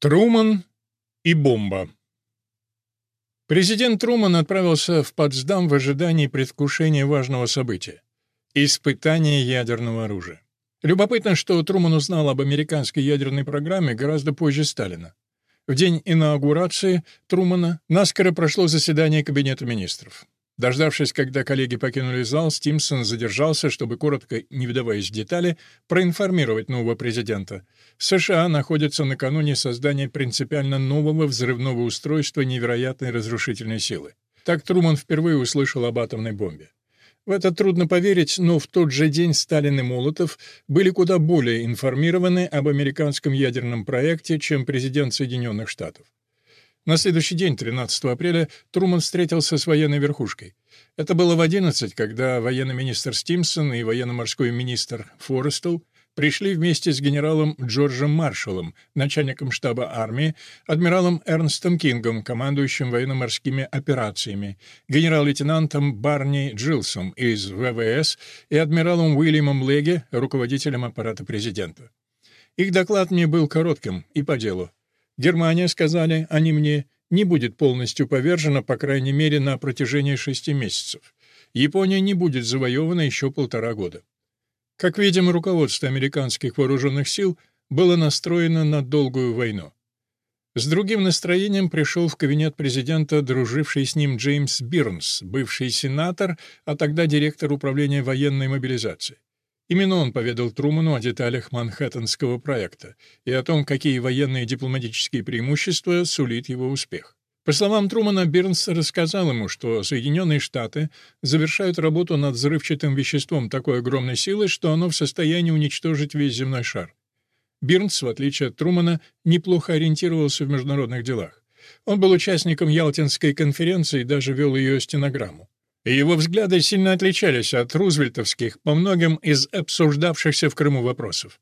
Труман и бомба. Президент Труман отправился в Потсдам в ожидании предвкушения важного события — испытания ядерного оружия. Любопытно, что Труман узнал об американской ядерной программе гораздо позже Сталина. В день инаугурации Трумана наскоро прошло заседание Кабинета министров. Дождавшись, когда коллеги покинули зал, Стимсон задержался, чтобы, коротко, не вдаваясь в детали, проинформировать нового президента. США находятся накануне создания принципиально нового взрывного устройства невероятной разрушительной силы. Так Труман впервые услышал об атомной бомбе. В это трудно поверить, но в тот же день Сталин и Молотов были куда более информированы об американском ядерном проекте, чем президент Соединенных Штатов. На следующий день, 13 апреля, Труман встретился с военной верхушкой. Это было в 11, когда военный министр Стимсон и военно-морской министр Форестел пришли вместе с генералом Джорджем Маршалом, начальником штаба армии, адмиралом Эрнстом Кингом, командующим военно-морскими операциями, генерал-лейтенантом Барни Джилсом из ВВС и адмиралом Уильямом Леги, руководителем аппарата президента. Их доклад мне был коротким и по делу. Германия, сказали они мне, не будет полностью повержена, по крайней мере, на протяжении шести месяцев. Япония не будет завоевана еще полтора года. Как видим, руководство американских вооруженных сил было настроено на долгую войну. С другим настроением пришел в кабинет президента друживший с ним Джеймс Бирнс, бывший сенатор, а тогда директор управления военной мобилизации. Именно он поведал Труману о деталях Манхэттенского проекта и о том, какие военные и дипломатические преимущества сулит его успех. По словам Трумана, Бирнс рассказал ему, что Соединенные Штаты завершают работу над взрывчатым веществом такой огромной силы, что оно в состоянии уничтожить весь земной шар. Бирнс, в отличие от Трумана, неплохо ориентировался в международных делах. Он был участником Ялтинской конференции и даже вел ее стенограмму его взгляды сильно отличались от рузвельтовских по многим из обсуждавшихся в Крыму вопросов.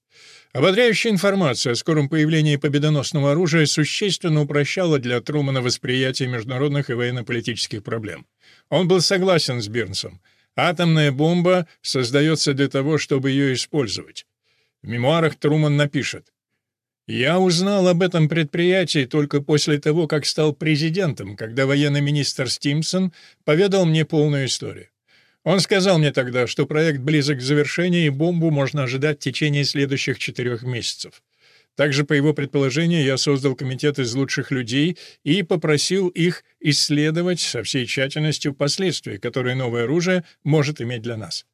Ободряющая информация о скором появлении победоносного оружия существенно упрощала для Трумана восприятие международных и военно-политических проблем. Он был согласен с Бирнсом. Атомная бомба создается для того, чтобы ее использовать. В мемуарах Труман напишет я узнал об этом предприятии только после того, как стал президентом, когда военный министр Стимсон поведал мне полную историю. Он сказал мне тогда, что проект близок к завершению и бомбу можно ожидать в течение следующих четырех месяцев. Также, по его предположению, я создал комитет из лучших людей и попросил их исследовать со всей тщательностью последствия, которые новое оружие может иметь для нас.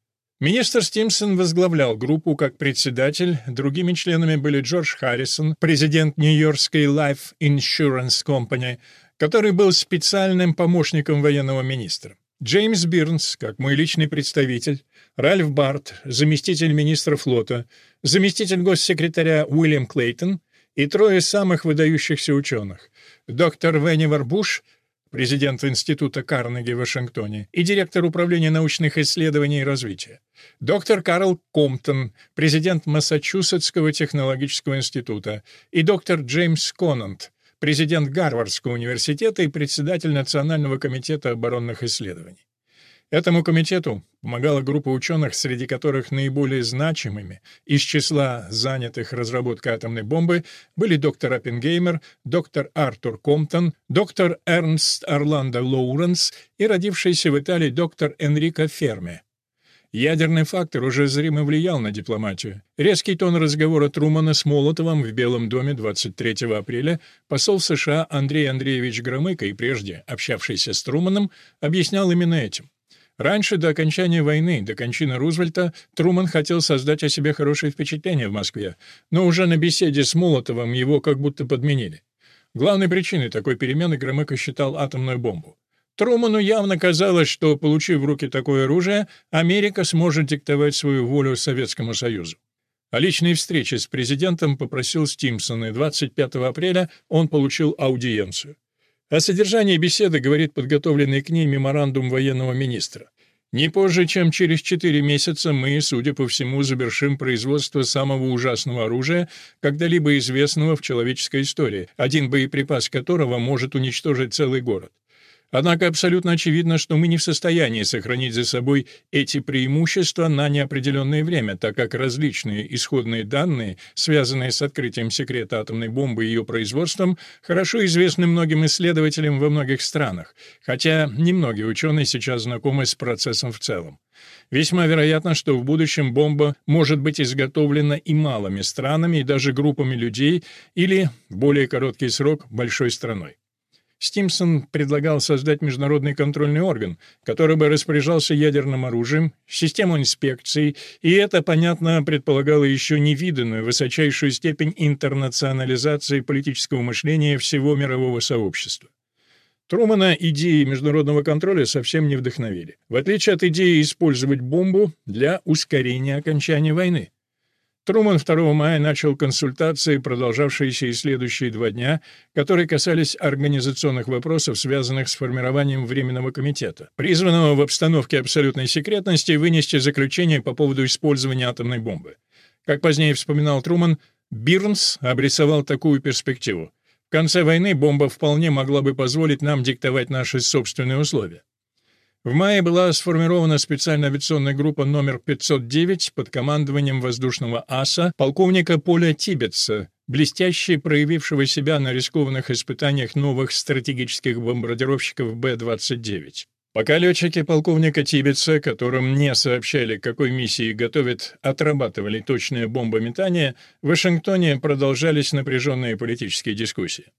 Министр Стимсон возглавлял группу как председатель, другими членами были Джордж Харрисон, президент Нью-Йоркской Life Insurance Company, который был специальным помощником военного министра. Джеймс Бирнс, как мой личный представитель, Ральф Барт, заместитель министра флота, заместитель госсекретаря Уильям Клейтон. И трое самых выдающихся ученых — доктор Веннивер Буш — президент Института Карнеги в Вашингтоне, и директор Управления научных исследований и развития. Доктор Карл Комптон, президент Массачусетского технологического института, и доктор Джеймс Конант, президент Гарвардского университета и председатель Национального комитета оборонных исследований. Этому комитету помогала группа ученых, среди которых наиболее значимыми из числа занятых разработкой атомной бомбы были доктор Оппенгеймер, доктор Артур Комптон, доктор Эрнст Орландо Лоуренс и родившийся в Италии доктор Энрико Ферме. Ядерный фактор уже зримо влиял на дипломатию. Резкий тон разговора Трумана с Молотовым в Белом доме 23 апреля посол США Андрей Андреевич Громыко и прежде общавшийся с Труманом объяснял именно этим. Раньше, до окончания войны, до кончины Рузвельта, Труман хотел создать о себе хорошее впечатление в Москве, но уже на беседе с Молотовым его как будто подменили. Главной причиной такой перемены Громыко считал атомную бомбу. Труману явно казалось, что, получив в руки такое оружие, Америка сможет диктовать свою волю Советскому Союзу. О личной встрече с президентом попросил Стимсон, и 25 апреля он получил аудиенцию. О содержании беседы говорит подготовленный к ней меморандум военного министра. Не позже, чем через четыре месяца мы, судя по всему, завершим производство самого ужасного оружия, когда-либо известного в человеческой истории, один боеприпас которого может уничтожить целый город. Однако абсолютно очевидно, что мы не в состоянии сохранить за собой эти преимущества на неопределенное время, так как различные исходные данные, связанные с открытием секрета атомной бомбы и ее производством, хорошо известны многим исследователям во многих странах, хотя немногие ученые сейчас знакомы с процессом в целом. Весьма вероятно, что в будущем бомба может быть изготовлена и малыми странами, и даже группами людей, или, в более короткий срок, большой страной. Стимсон предлагал создать международный контрольный орган, который бы распоряжался ядерным оружием, систему инспекций, и это, понятно, предполагало еще невиданную высочайшую степень интернационализации политического мышления всего мирового сообщества. Трумана идеи международного контроля совсем не вдохновили, в отличие от идеи использовать бомбу для ускорения окончания войны. Труман 2 мая начал консультации, продолжавшиеся и следующие два дня, которые касались организационных вопросов, связанных с формированием Временного комитета, призванного в обстановке абсолютной секретности вынести заключение по поводу использования атомной бомбы. Как позднее вспоминал Труман, Бирнс обрисовал такую перспективу. В конце войны бомба вполне могла бы позволить нам диктовать наши собственные условия. В мае была сформирована специальная авиационная группа номер 509 под командованием воздушного аса полковника Поля Тибетса, блестяще проявившего себя на рискованных испытаниях новых стратегических бомбардировщиков Б-29. Пока летчики полковника Тибетса, которым не сообщали, какой миссии готовят, отрабатывали точное бомбометание, в Вашингтоне продолжались напряженные политические дискуссии.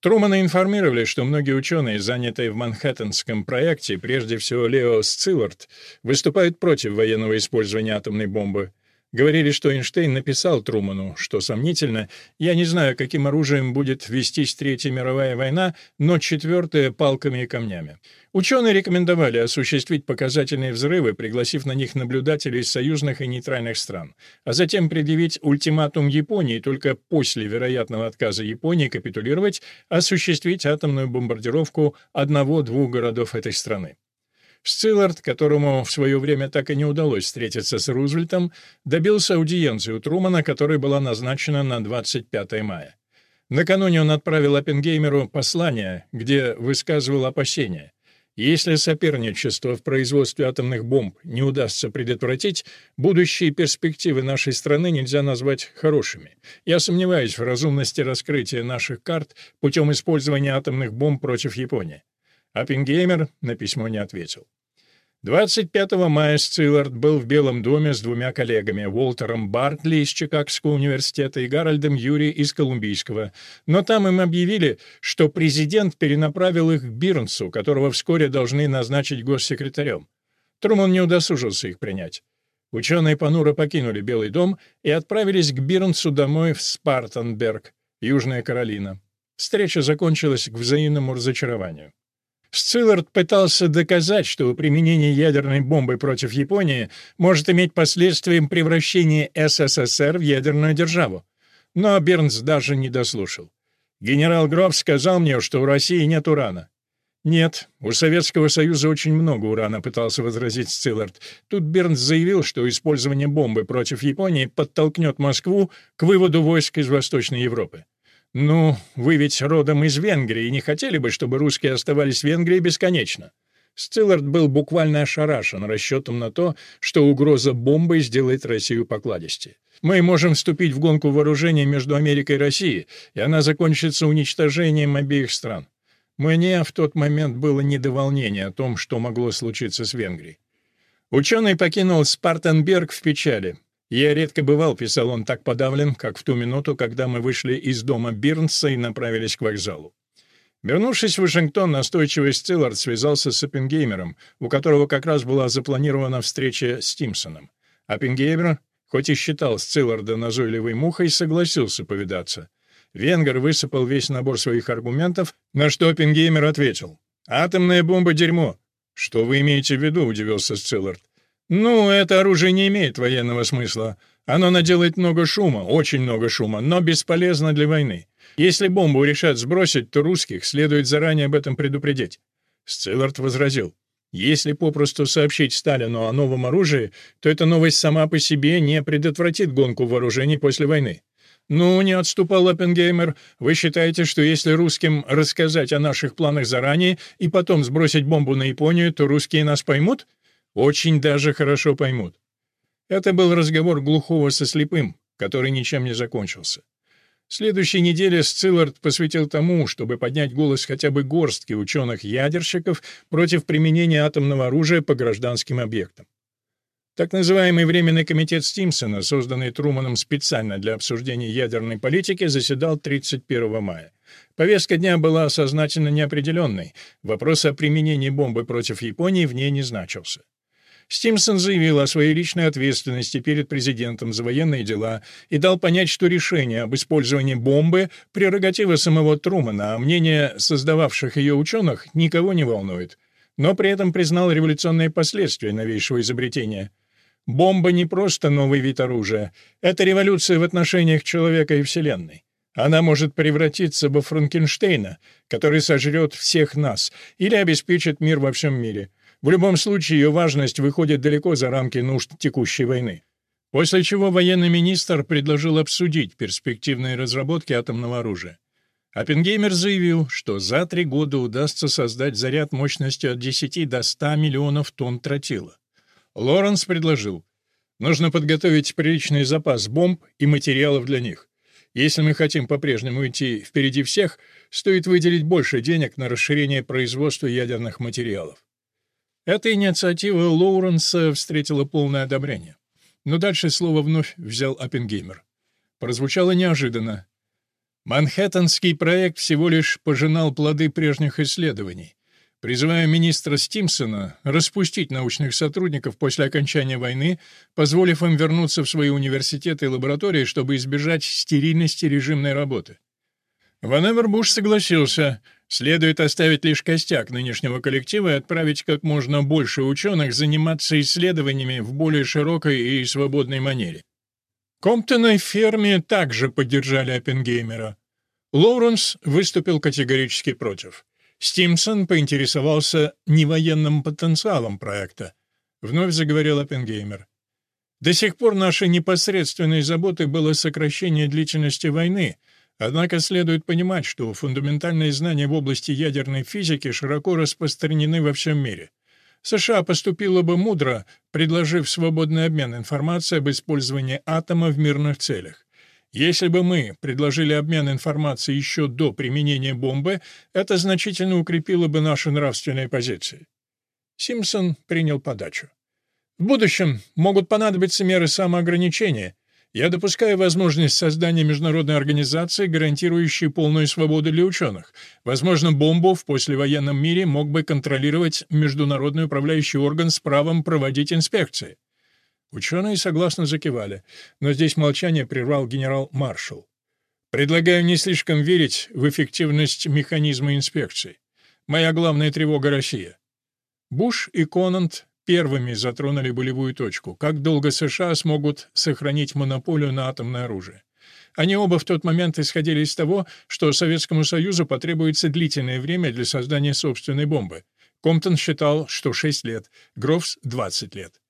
Трумана информировали, что многие ученые, занятые в Манхэттенском проекте, прежде всего Лео Сциллард, выступают против военного использования атомной бомбы. Говорили, что Эйнштейн написал Труману, что сомнительно, я не знаю, каким оружием будет вестись Третья мировая война, но четвертая — палками и камнями. Ученые рекомендовали осуществить показательные взрывы, пригласив на них наблюдателей из союзных и нейтральных стран, а затем предъявить ультиматум Японии только после вероятного отказа Японии капитулировать, осуществить атомную бомбардировку одного-двух городов этой страны. Сциллард, которому в свое время так и не удалось встретиться с Рузвельтом, добился аудиенции у Трумана, которая была назначена на 25 мая. Накануне он отправил Оппенгеймеру послание, где высказывал опасения. Если соперничество в производстве атомных бомб не удастся предотвратить, будущие перспективы нашей страны нельзя назвать хорошими. Я сомневаюсь в разумности раскрытия наших карт путем использования атомных бомб против Японии. Оппенгеймер на письмо не ответил. 25 мая Сциллард был в Белом доме с двумя коллегами, Уолтером Бартли из Чикагского университета и Гарольдом Юри из Колумбийского. Но там им объявили, что президент перенаправил их к Бирнсу, которого вскоре должны назначить госсекретарем. Труман не удосужился их принять. Ученые понуро покинули Белый дом и отправились к Бирнсу домой в Спартанберг, Южная Каролина. Встреча закончилась к взаимному разочарованию. Сциллард пытался доказать, что применение ядерной бомбы против Японии может иметь последствием превращения СССР в ядерную державу. Но Бернс даже не дослушал. Генерал Гроб сказал мне, что у России нет урана. «Нет, у Советского Союза очень много урана», — пытался возразить Сциллард. Тут Бернс заявил, что использование бомбы против Японии подтолкнет Москву к выводу войск из Восточной Европы. «Ну, вы ведь родом из Венгрии и не хотели бы, чтобы русские оставались в Венгрии бесконечно?» Стиллард был буквально ошарашен расчетом на то, что угроза бомбой сделает Россию покладистее. «Мы можем вступить в гонку вооружений между Америкой и Россией, и она закончится уничтожением обеих стран». Мне в тот момент было не до волнения о том, что могло случиться с Венгрией. Ученый покинул Спартенберг в печали. «Я редко бывал», — писал он, так подавлен, как в ту минуту, когда мы вышли из дома Бирнса и направились к вокзалу. Вернувшись в Вашингтон, настойчивый Стиллард связался с Оппенгеймером, у которого как раз была запланирована встреча с Тимсоном. Оппенгеймер, хоть и считал Стилларда назойливой мухой, согласился повидаться. Венгер высыпал весь набор своих аргументов, на что Оппенгеймер ответил. «Атомная бомба — дерьмо». «Что вы имеете в виду?» — удивился Стиллард. «Ну, это оружие не имеет военного смысла. Оно наделает много шума, очень много шума, но бесполезно для войны. Если бомбу решат сбросить, то русских следует заранее об этом предупредить». Сциллард возразил. «Если попросту сообщить Сталину о новом оружии, то эта новость сама по себе не предотвратит гонку вооружений после войны. «Ну, не отступал Оппенгеймер. Вы считаете, что если русским рассказать о наших планах заранее и потом сбросить бомбу на Японию, то русские нас поймут? Очень даже хорошо поймут». Это был разговор глухого со слепым, который ничем не закончился. Следующей неделе Сциллард посвятил тому, чтобы поднять голос хотя бы горстки ученых-ядерщиков против применения атомного оружия по гражданским объектам. Так называемый Временный комитет Стимсона, созданный Труманом специально для обсуждения ядерной политики, заседал 31 мая. Повестка дня была сознательно неопределенной. Вопрос о применении бомбы против Японии в ней не значился. Стимсон заявил о своей личной ответственности перед президентом за военные дела и дал понять, что решение об использовании бомбы — прерогатива самого Трумана, а мнение создававших ее ученых никого не волнует. Но при этом признал революционные последствия новейшего изобретения — Бомба не просто новый вид оружия. Это революция в отношениях человека и Вселенной. Она может превратиться во Франкенштейна, который сожрет всех нас, или обеспечит мир во всем мире. В любом случае, ее важность выходит далеко за рамки нужд текущей войны. После чего военный министр предложил обсудить перспективные разработки атомного оружия. Оппенгеймер заявил, что за три года удастся создать заряд мощностью от 10 до 100 миллионов тонн тротила. Лоренс предложил, нужно подготовить приличный запас бомб и материалов для них. Если мы хотим по-прежнему идти впереди всех, стоит выделить больше денег на расширение производства ядерных материалов. Эта инициатива Лоуренса встретила полное одобрение. Но дальше слово вновь взял Оппенгеймер. Прозвучало неожиданно. Манхэттенский проект всего лишь пожинал плоды прежних исследований. Призываю министра Стимсона распустить научных сотрудников после окончания войны, позволив им вернуться в свои университеты и лаборатории, чтобы избежать стерильности режимной работы. Ваневер Буш согласился. Следует оставить лишь костяк нынешнего коллектива и отправить как можно больше ученых заниматься исследованиями в более широкой и свободной манере. Комптон и Ферми также поддержали Оппенгеймера. Лоуренс выступил категорически против. Стимсон поинтересовался невоенным потенциалом проекта. Вновь заговорил Оппенгеймер. До сих пор нашей непосредственной заботой было сокращение длительности войны, однако следует понимать, что фундаментальные знания в области ядерной физики широко распространены во всем мире. США поступило бы мудро, предложив свободный обмен информацией об использовании атома в мирных целях. Если бы мы предложили обмен информацией еще до применения бомбы, это значительно укрепило бы наши нравственные позиции. Симпсон принял подачу. В будущем могут понадобиться меры самоограничения. Я допускаю возможность создания международной организации, гарантирующей полную свободу для ученых. Возможно, бомбу в послевоенном мире мог бы контролировать международный управляющий орган с правом проводить инспекции. Ученые согласно закивали, но здесь молчание прервал генерал-маршал. «Предлагаю не слишком верить в эффективность механизма инспекции. Моя главная тревога — Россия». Буш и Конант первыми затронули болевую точку. Как долго США смогут сохранить монополию на атомное оружие? Они оба в тот момент исходили из того, что Советскому Союзу потребуется длительное время для создания собственной бомбы. Комптон считал, что 6 лет, Грофс — 20 лет.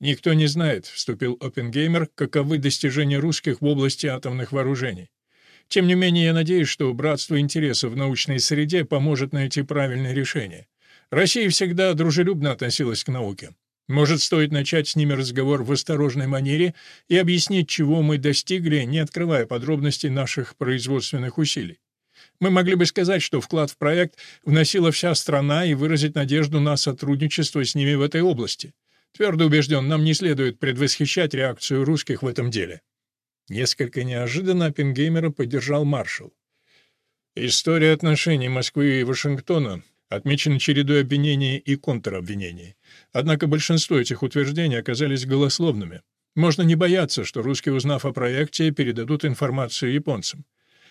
«Никто не знает», — вступил Оппенгеймер, «каковы достижения русских в области атомных вооружений. Тем не менее, я надеюсь, что братство интересов в научной среде поможет найти правильное решение. Россия всегда дружелюбно относилась к науке. Может, стоит начать с ними разговор в осторожной манере и объяснить, чего мы достигли, не открывая подробностей наших производственных усилий. Мы могли бы сказать, что вклад в проект вносила вся страна и выразить надежду на сотрудничество с ними в этой области. Твердо убежден, нам не следует предвосхищать реакцию русских в этом деле. Несколько неожиданно Оппенгеймера поддержал маршал. История отношений Москвы и Вашингтона отмечена чередой обвинений и контробвинений. Однако большинство этих утверждений оказались голословными. Можно не бояться, что русские, узнав о проекте, передадут информацию японцам.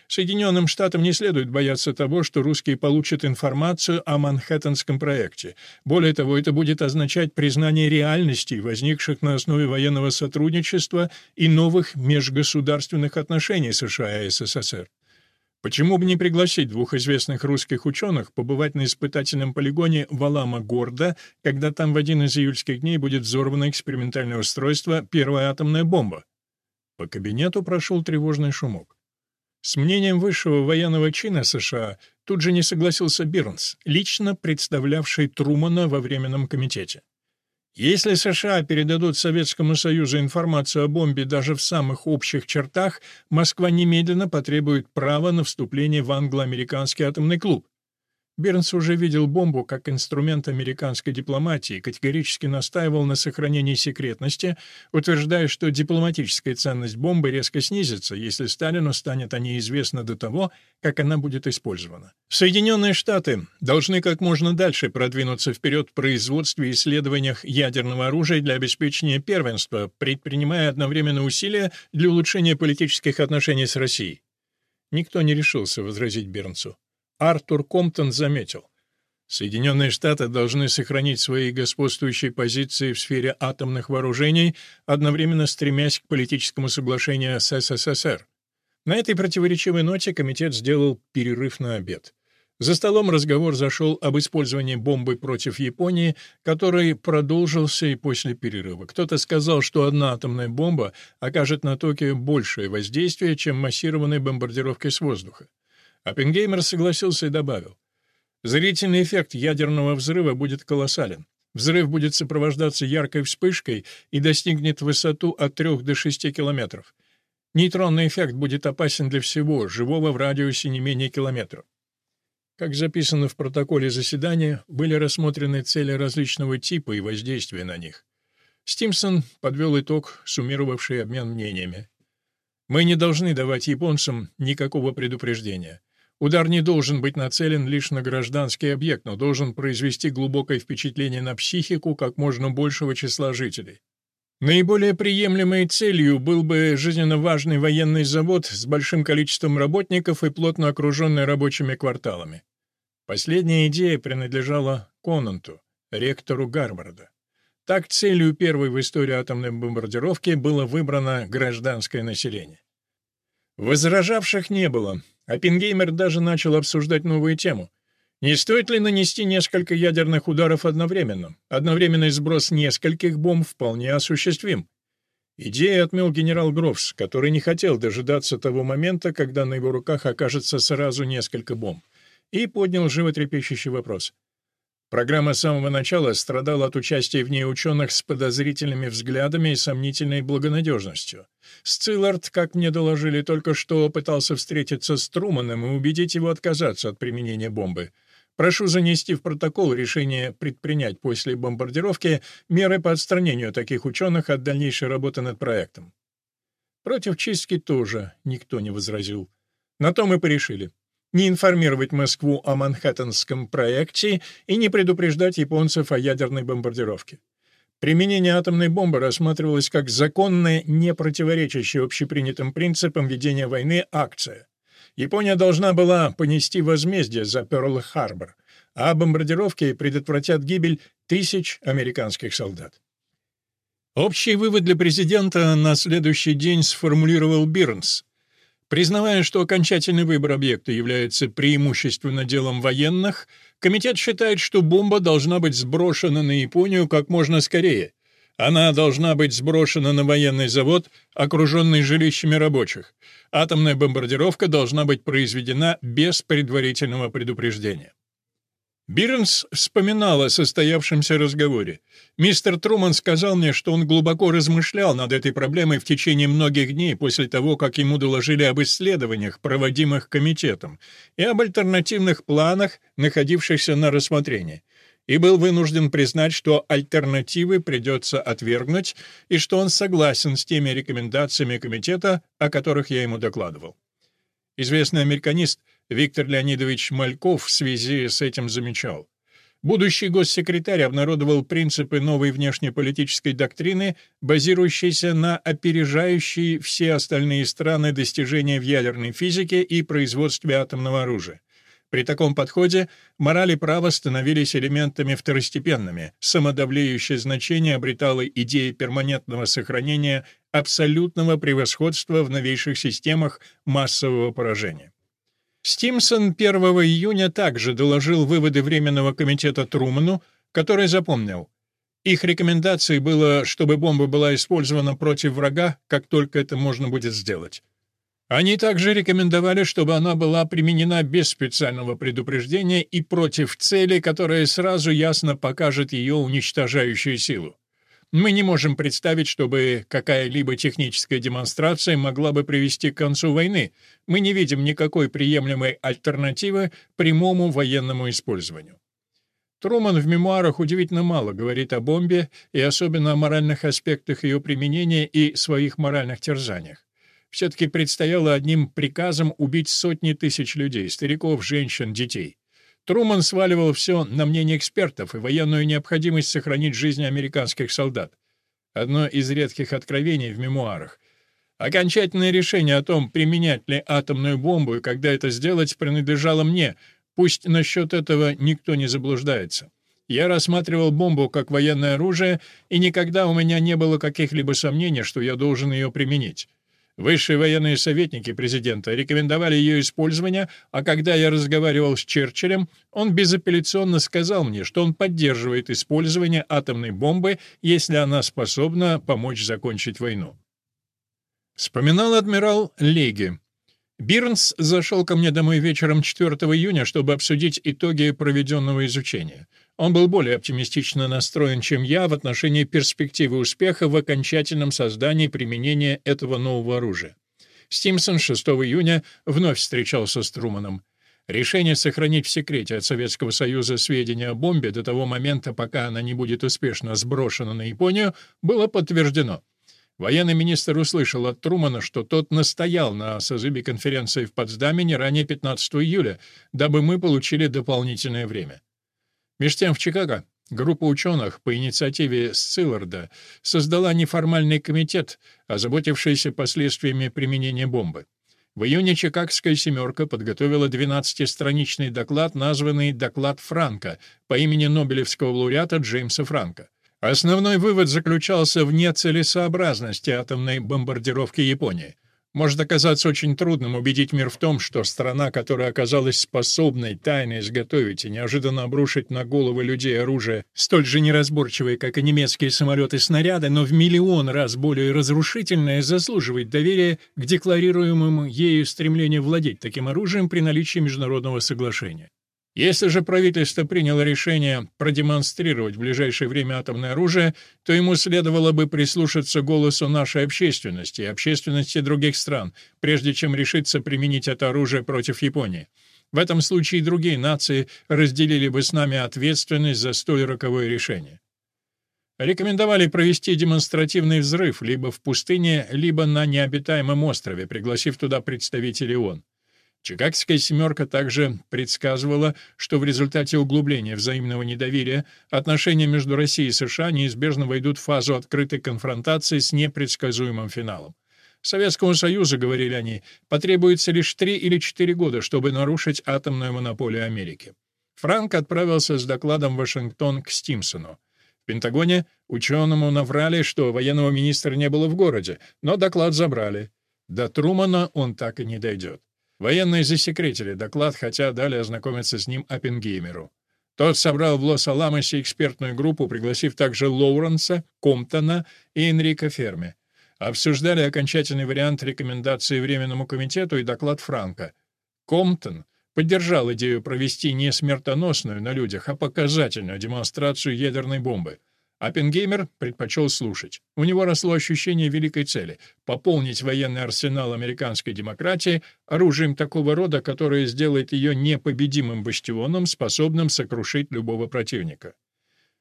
Соединенным Штатам не следует бояться того, что русские получат информацию о Манхэттенском проекте. Более того, это будет означать признание реальностей, возникших на основе военного сотрудничества и новых межгосударственных отношений США и СССР. Почему бы не пригласить двух известных русских ученых побывать на испытательном полигоне Валама-Горда, когда там в один из июльских дней будет взорвано экспериментальное устройство «Первая атомная бомба»? По кабинету прошел тревожный шумок. С мнением высшего военного чина США тут же не согласился Бирнс, лично представлявший Трумана во Временном комитете. Если США передадут Советскому Союзу информацию о бомбе даже в самых общих чертах, Москва немедленно потребует права на вступление в англо-американский атомный клуб. Бернс уже видел бомбу как инструмент американской дипломатии, категорически настаивал на сохранении секретности, утверждая, что дипломатическая ценность бомбы резко снизится, если Сталину станет о ней известно до того, как она будет использована. Соединенные Штаты должны как можно дальше продвинуться вперед в производстве и исследованиях ядерного оружия для обеспечения первенства, предпринимая одновременно усилия для улучшения политических отношений с Россией. Никто не решился возразить Бернсу. Артур Комптон заметил, Соединенные Штаты должны сохранить свои господствующие позиции в сфере атомных вооружений, одновременно стремясь к политическому соглашению с СССР. На этой противоречивой ноте комитет сделал перерыв на обед. За столом разговор зашел об использовании бомбы против Японии, который продолжился и после перерыва. Кто-то сказал, что одна атомная бомба окажет на Токио большее воздействие, чем массированные бомбардировки с воздуха. Оппенгеймер согласился и добавил. Зрительный эффект ядерного взрыва будет колоссален. Взрыв будет сопровождаться яркой вспышкой и достигнет высоту от 3 до 6 километров. Нейтронный эффект будет опасен для всего, живого в радиусе не менее километра. Как записано в протоколе заседания, были рассмотрены цели различного типа и воздействия на них. Стимсон подвел итог, суммировавший обмен мнениями. «Мы не должны давать японцам никакого предупреждения. Удар не должен быть нацелен лишь на гражданский объект, но должен произвести глубокое впечатление на психику как можно большего числа жителей. Наиболее приемлемой целью был бы жизненно важный военный завод с большим количеством работников и плотно окруженный рабочими кварталами. Последняя идея принадлежала Конанту, ректору Гарварда. Так целью первой в истории атомной бомбардировки было выбрано гражданское население. Возражавших не было, Оппенгеймер даже начал обсуждать новую тему. Не стоит ли нанести несколько ядерных ударов одновременно? Одновременный сброс нескольких бомб вполне осуществим. Идею отмел генерал Грофс, который не хотел дожидаться того момента, когда на его руках окажется сразу несколько бомб, и поднял животрепещущий вопрос. Программа с самого начала страдала от участия в ней ученых с подозрительными взглядами и сомнительной благонадежностью. Сциллард, как мне доложили, только что пытался встретиться с Труманом и убедить его отказаться от применения бомбы. Прошу занести в протокол решение предпринять после бомбардировки меры по отстранению таких ученых от дальнейшей работы над проектом. Против чистки тоже никто не возразил. На то мы порешили не информировать Москву о Манхэттенском проекте и не предупреждать японцев о ядерной бомбардировке. Применение атомной бомбы рассматривалось как законная, не противоречащая общепринятым принципам ведения войны акция. Япония должна была понести возмездие за Пёрл-Харбор, а бомбардировки предотвратят гибель тысяч американских солдат. Общий вывод для президента на следующий день сформулировал Бирнс — Признавая, что окончательный выбор объекта является преимущественно делом военных, комитет считает, что бомба должна быть сброшена на Японию как можно скорее. Она должна быть сброшена на военный завод, окруженный жилищами рабочих. Атомная бомбардировка должна быть произведена без предварительного предупреждения. Бирнс вспоминал о состоявшемся разговоре. Мистер Труман сказал мне, что он глубоко размышлял над этой проблемой в течение многих дней после того, как ему доложили об исследованиях, проводимых комитетом, и об альтернативных планах, находившихся на рассмотрении, и был вынужден признать, что альтернативы придется отвергнуть, и что он согласен с теми рекомендациями комитета, о которых я ему докладывал. Известный американист — Виктор Леонидович Мальков в связи с этим замечал. Будущий госсекретарь обнародовал принципы новой внешнеполитической доктрины, базирующейся на опережающей все остальные страны достижения в ядерной физике и производстве атомного оружия. При таком подходе мораль и право становились элементами второстепенными, самодавлеющее значение обретала идея перманентного сохранения абсолютного превосходства в новейших системах массового поражения. Стимсон 1 июня также доложил выводы Временного комитета Труману, который запомнил, Их рекомендацией было, чтобы бомба была использована против врага, как только это можно будет сделать. Они также рекомендовали, чтобы она была применена без специального предупреждения и против цели, которая сразу ясно покажет ее уничтожающую силу. Мы не можем представить, чтобы какая-либо техническая демонстрация могла бы привести к концу войны. Мы не видим никакой приемлемой альтернативы прямому военному использованию. Труман в мемуарах удивительно мало говорит о бомбе и особенно о моральных аспектах ее применения и своих моральных терзаниях. Все-таки предстояло одним приказом убить сотни тысяч людей, стариков, женщин, детей. Труман сваливал все на мнение экспертов и военную необходимость сохранить жизни американских солдат. Одно из редких откровений в мемуарах. Окончательное решение о том, применять ли атомную бомбу и когда это сделать, принадлежало мне. Пусть насчет этого никто не заблуждается. Я рассматривал бомбу как военное оружие, и никогда у меня не было каких-либо сомнений, что я должен ее применить. Высшие военные советники президента рекомендовали ее использование, а когда я разговаривал с Черчиллем, он безапелляционно сказал мне, что он поддерживает использование атомной бомбы, если она способна помочь закончить войну. Вспоминал адмирал Леги. Бирнс зашел ко мне домой вечером 4 июня, чтобы обсудить итоги проведенного изучения. Он был более оптимистично настроен, чем я, в отношении перспективы успеха в окончательном создании применения этого нового оружия. Стимсон 6 июня вновь встречался с Труманом. Решение сохранить в секрете от Советского Союза сведения о бомбе до того момента, пока она не будет успешно сброшена на Японию, было подтверждено. Военный министр услышал от Трумана, что тот настоял на созыве конференции в Потсдаме не ранее 15 июля, дабы мы получили дополнительное время. Меж тем в Чикаго группа ученых по инициативе Сцилларда создала неформальный комитет, озаботившийся последствиями применения бомбы. В июне Чикагская «семерка» подготовила 12-страничный доклад, названный «Доклад Франка» по имени Нобелевского лауреата Джеймса Франка. Основной вывод заключался в нецелесообразности атомной бомбардировки Японии. Может оказаться очень трудным убедить мир в том, что страна, которая оказалась способной тайно изготовить и неожиданно обрушить на головы людей оружие, столь же неразборчивое, как и немецкие самолеты и снаряды, но в миллион раз более разрушительное, заслуживает доверия к декларируемому ею стремлению владеть таким оружием при наличии международного соглашения. Если же правительство приняло решение продемонстрировать в ближайшее время атомное оружие, то ему следовало бы прислушаться голосу нашей общественности и общественности других стран, прежде чем решиться применить это оружие против Японии. В этом случае другие нации разделили бы с нами ответственность за столь роковое решение. Рекомендовали провести демонстративный взрыв либо в пустыне, либо на необитаемом острове, пригласив туда представителей ООН. Чикагская «семерка» также предсказывала, что в результате углубления взаимного недоверия отношения между Россией и США неизбежно войдут в фазу открытой конфронтации с непредсказуемым финалом. Советскому Союзу, говорили они, потребуется лишь три или четыре года, чтобы нарушить атомную монополию Америки. Франк отправился с докладом в Вашингтон к Стимсону. В Пентагоне ученому наврали, что военного министра не было в городе, но доклад забрали. До Трумана он так и не дойдет. Военные засекретили доклад, хотя дали ознакомиться с ним Оппенгеймеру. Тот собрал в Лос-Аламосе экспертную группу, пригласив также Лоуренса, Комптона и Энрика Ферми. Обсуждали окончательный вариант рекомендации Временному комитету и доклад Франка. Комптон поддержал идею провести не смертоносную на людях, а показательную демонстрацию ядерной бомбы — Оппенгеймер предпочел слушать. У него росло ощущение великой цели — пополнить военный арсенал американской демократии оружием такого рода, которое сделает ее непобедимым бастионом, способным сокрушить любого противника.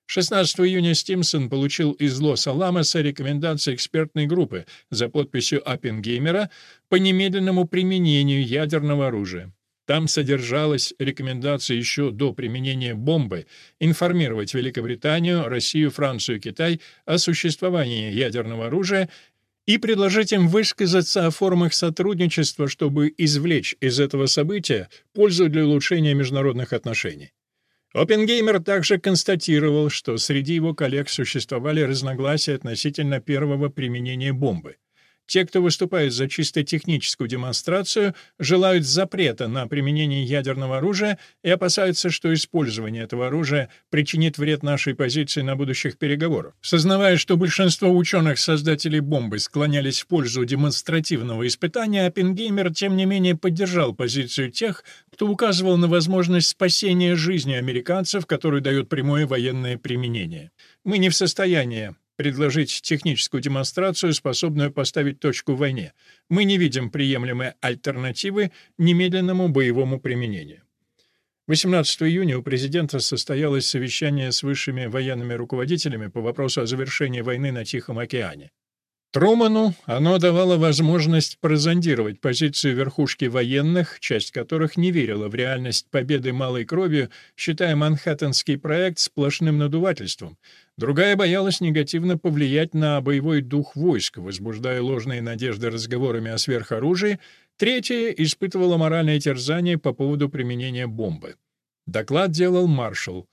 16 июня Стимсон получил из Лос-Аламоса рекомендации экспертной группы за подписью Оппенгеймера по немедленному применению ядерного оружия. Там содержалась рекомендация еще до применения бомбы информировать Великобританию, Россию, Францию и Китай о существовании ядерного оружия и предложить им высказаться о формах сотрудничества, чтобы извлечь из этого события пользу для улучшения международных отношений. Оппенгеймер также констатировал, что среди его коллег существовали разногласия относительно первого применения бомбы. Те, кто выступает за чисто техническую демонстрацию, желают запрета на применение ядерного оружия и опасаются, что использование этого оружия причинит вред нашей позиции на будущих переговорах. Сознавая, что большинство ученых-создателей бомбы склонялись в пользу демонстративного испытания, Оппенгеймер, тем не менее, поддержал позицию тех, кто указывал на возможность спасения жизни американцев, которую дает прямое военное применение. Мы не в состоянии предложить техническую демонстрацию, способную поставить точку в войне. Мы не видим приемлемой альтернативы немедленному боевому применению. 18 июня у президента состоялось совещание с высшими военными руководителями по вопросу о завершении войны на Тихом океане. Труману оно давало возможность прозондировать позицию верхушки военных, часть которых не верила в реальность победы малой кровью, считая Манхэттенский проект сплошным надувательством. Другая боялась негативно повлиять на боевой дух войск, возбуждая ложные надежды разговорами о сверхоружии. Третья испытывала моральное терзание по поводу применения бомбы. Доклад делал маршал.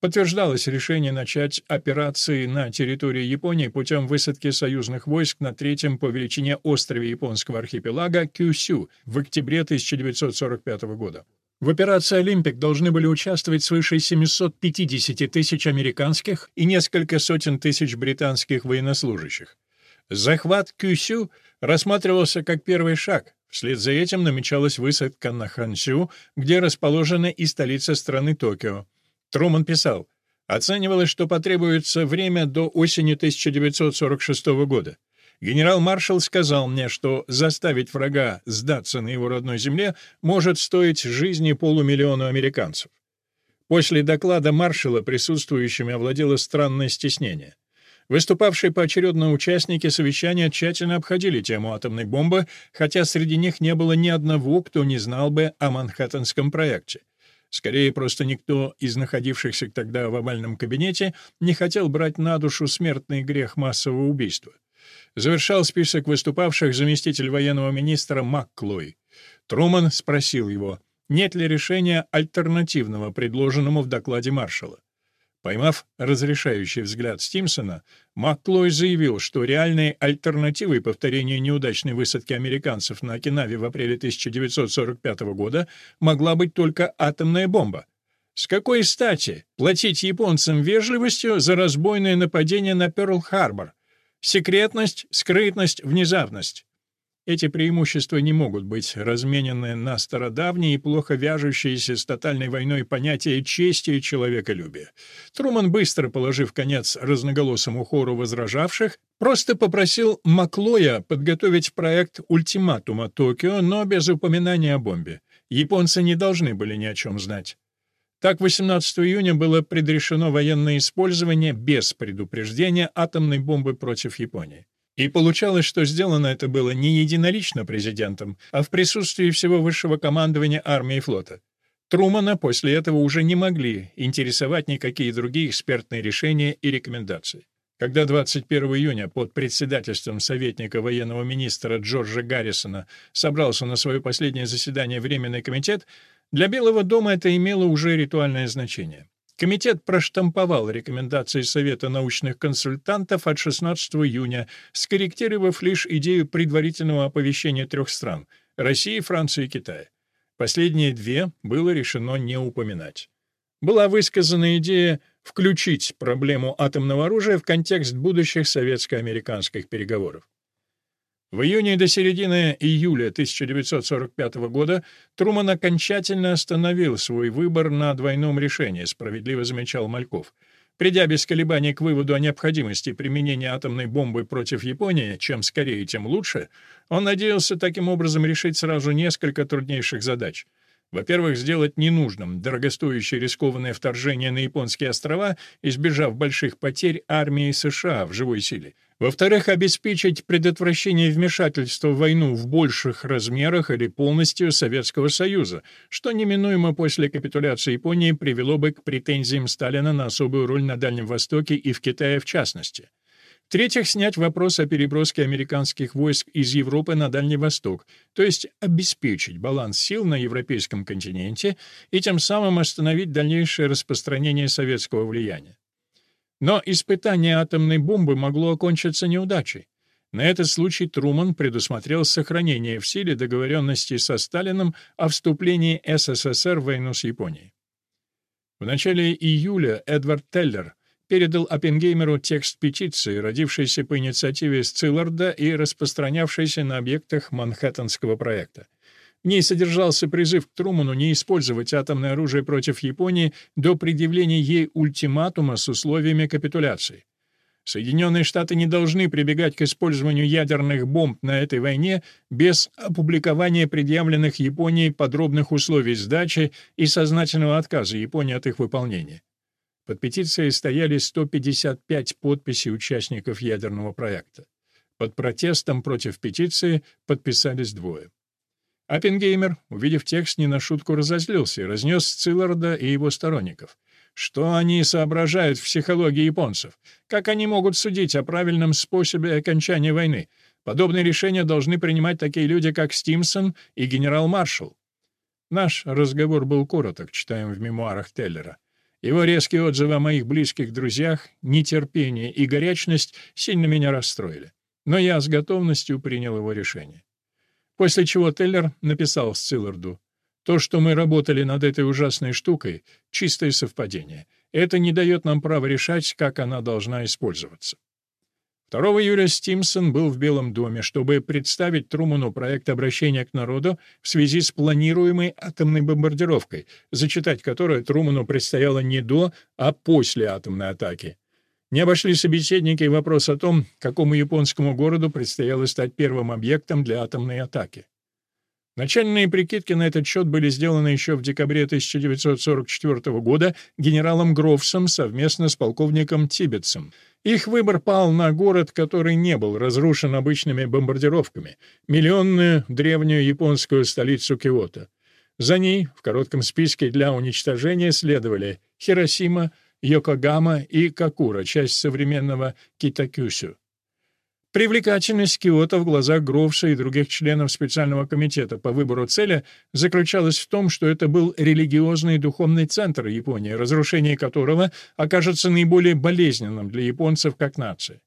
Подтверждалось решение начать операции на территории Японии путем высадки союзных войск на третьем по величине острове японского архипелага Кюсю в октябре 1945 года. В операции «Олимпик» должны были участвовать свыше 750 тысяч американских и несколько сотен тысяч британских военнослужащих. Захват Кюсю рассматривался как первый шаг. Вслед за этим намечалась высадка на Хансю, где расположена и столица страны Токио. Труман писал, оценивалось, что потребуется время до осени 1946 года. Генерал-маршал сказал мне, что заставить врага сдаться на его родной земле может стоить жизни полумиллиона американцев. После доклада маршала присутствующими овладело странное стеснение. Выступавшие поочередно участники совещания тщательно обходили тему атомной бомбы, хотя среди них не было ни одного, кто не знал бы о Манхэттенском проекте. Скорее, просто никто из находившихся тогда в овальном кабинете не хотел брать на душу смертный грех массового убийства. Завершал список выступавших заместитель военного министра Макклой. Труман спросил его, нет ли решения альтернативного предложенному в докладе маршала. Поймав разрешающий взгляд Стимсона, Макклой заявил, что реальной альтернативой повторению неудачной высадки американцев на Окинаве в апреле 1945 года могла быть только атомная бомба. С какой стати платить японцам вежливостью за разбойное нападение на Пёрл-Харбор? Секретность, скрытность, внезапность. Эти преимущества не могут быть разменены на стародавние и плохо вяжущиеся с тотальной войной понятия чести и человеколюбия. Труман, быстро положив конец разноголосому хору возражавших, просто попросил Маклоя подготовить проект ультиматума Токио, но без упоминания о бомбе. Японцы не должны были ни о чем знать. Так, 18 июня было предрешено военное использование без предупреждения атомной бомбы против Японии. И получалось, что сделано это было не единолично президентом, а в присутствии всего высшего командования армии и флота. Трумана после этого уже не могли интересовать никакие другие экспертные решения и рекомендации. Когда 21 июня под председательством советника военного министра Джорджа Гаррисона собрался на свое последнее заседание Временный комитет, для Белого дома это имело уже ритуальное значение. Комитет проштамповал рекомендации Совета научных консультантов от 16 июня, скорректировав лишь идею предварительного оповещения трех стран — России, Франции и Китая. Последние две было решено не упоминать. Была высказана идея включить проблему атомного оружия в контекст будущих советско-американских переговоров. В июне до середины июля 1945 года Труман окончательно остановил свой выбор на двойном решении, справедливо замечал Мальков. Придя без колебаний к выводу о необходимости применения атомной бомбы против Японии, чем скорее, тем лучше, он надеялся таким образом решить сразу несколько труднейших задач — во-первых, сделать ненужным дорогостоящее рискованное вторжение на японские острова, избежав больших потерь армии США в живой силе. Во-вторых, обеспечить предотвращение вмешательства в войну в больших размерах или полностью Советского Союза, что неминуемо после капитуляции Японии привело бы к претензиям Сталина на особую роль на Дальнем Востоке и в Китае в частности. В-третьих, снять вопрос о переброске американских войск из Европы на Дальний Восток, то есть обеспечить баланс сил на европейском континенте и тем самым остановить дальнейшее распространение советского влияния. Но испытание атомной бомбы могло окончиться неудачей. На этот случай Труман предусмотрел сохранение в силе договоренности со Сталиным о вступлении СССР в войну с Японией. В начале июля Эдвард Теллер передал Оппенгеймеру текст петиции, родившейся по инициативе Сцилларда и распространявшейся на объектах Манхэттенского проекта. В ней содержался призыв к Труману не использовать атомное оружие против Японии до предъявления ей ультиматума с условиями капитуляции. Соединенные Штаты не должны прибегать к использованию ядерных бомб на этой войне без опубликования предъявленных Японии подробных условий сдачи и сознательного отказа Японии от их выполнения. Под петицией стояли 155 подписей участников ядерного проекта. Под протестом против петиции подписались двое. Оппенгеймер, увидев текст, не на шутку разозлился и разнес Цилларда и его сторонников — что они соображают в психологии японцев? Как они могут судить о правильном способе окончания войны? Подобные решения должны принимать такие люди, как Стимсон и генерал-маршал. Наш разговор был короток, читаем в мемуарах Теллера. Его резкие отзывы о моих близких друзьях, нетерпение и горячность сильно меня расстроили. Но я с готовностью принял его решение. После чего Теллер написал Сцилларду то, что мы работали над этой ужасной штукой, — чистое совпадение. Это не дает нам права решать, как она должна использоваться. 2 июля Стимсон был в Белом доме, чтобы представить Труману проект обращения к народу в связи с планируемой атомной бомбардировкой, зачитать которую Труману предстояло не до, а после атомной атаки. Не обошли собеседники вопрос о том, какому японскому городу предстояло стать первым объектом для атомной атаки. Начальные прикидки на этот счет были сделаны еще в декабре 1944 года генералом Грофсом совместно с полковником Тибетсом. Их выбор пал на город, который не был разрушен обычными бомбардировками, миллионную древнюю японскую столицу Киото. За ней в коротком списке для уничтожения следовали Хиросима, Йокогама и Какура, часть современного Китакюсю. Привлекательность Киото в глазах Гровша и других членов специального комитета по выбору цели заключалась в том, что это был религиозный и духовный центр Японии, разрушение которого окажется наиболее болезненным для японцев как нации.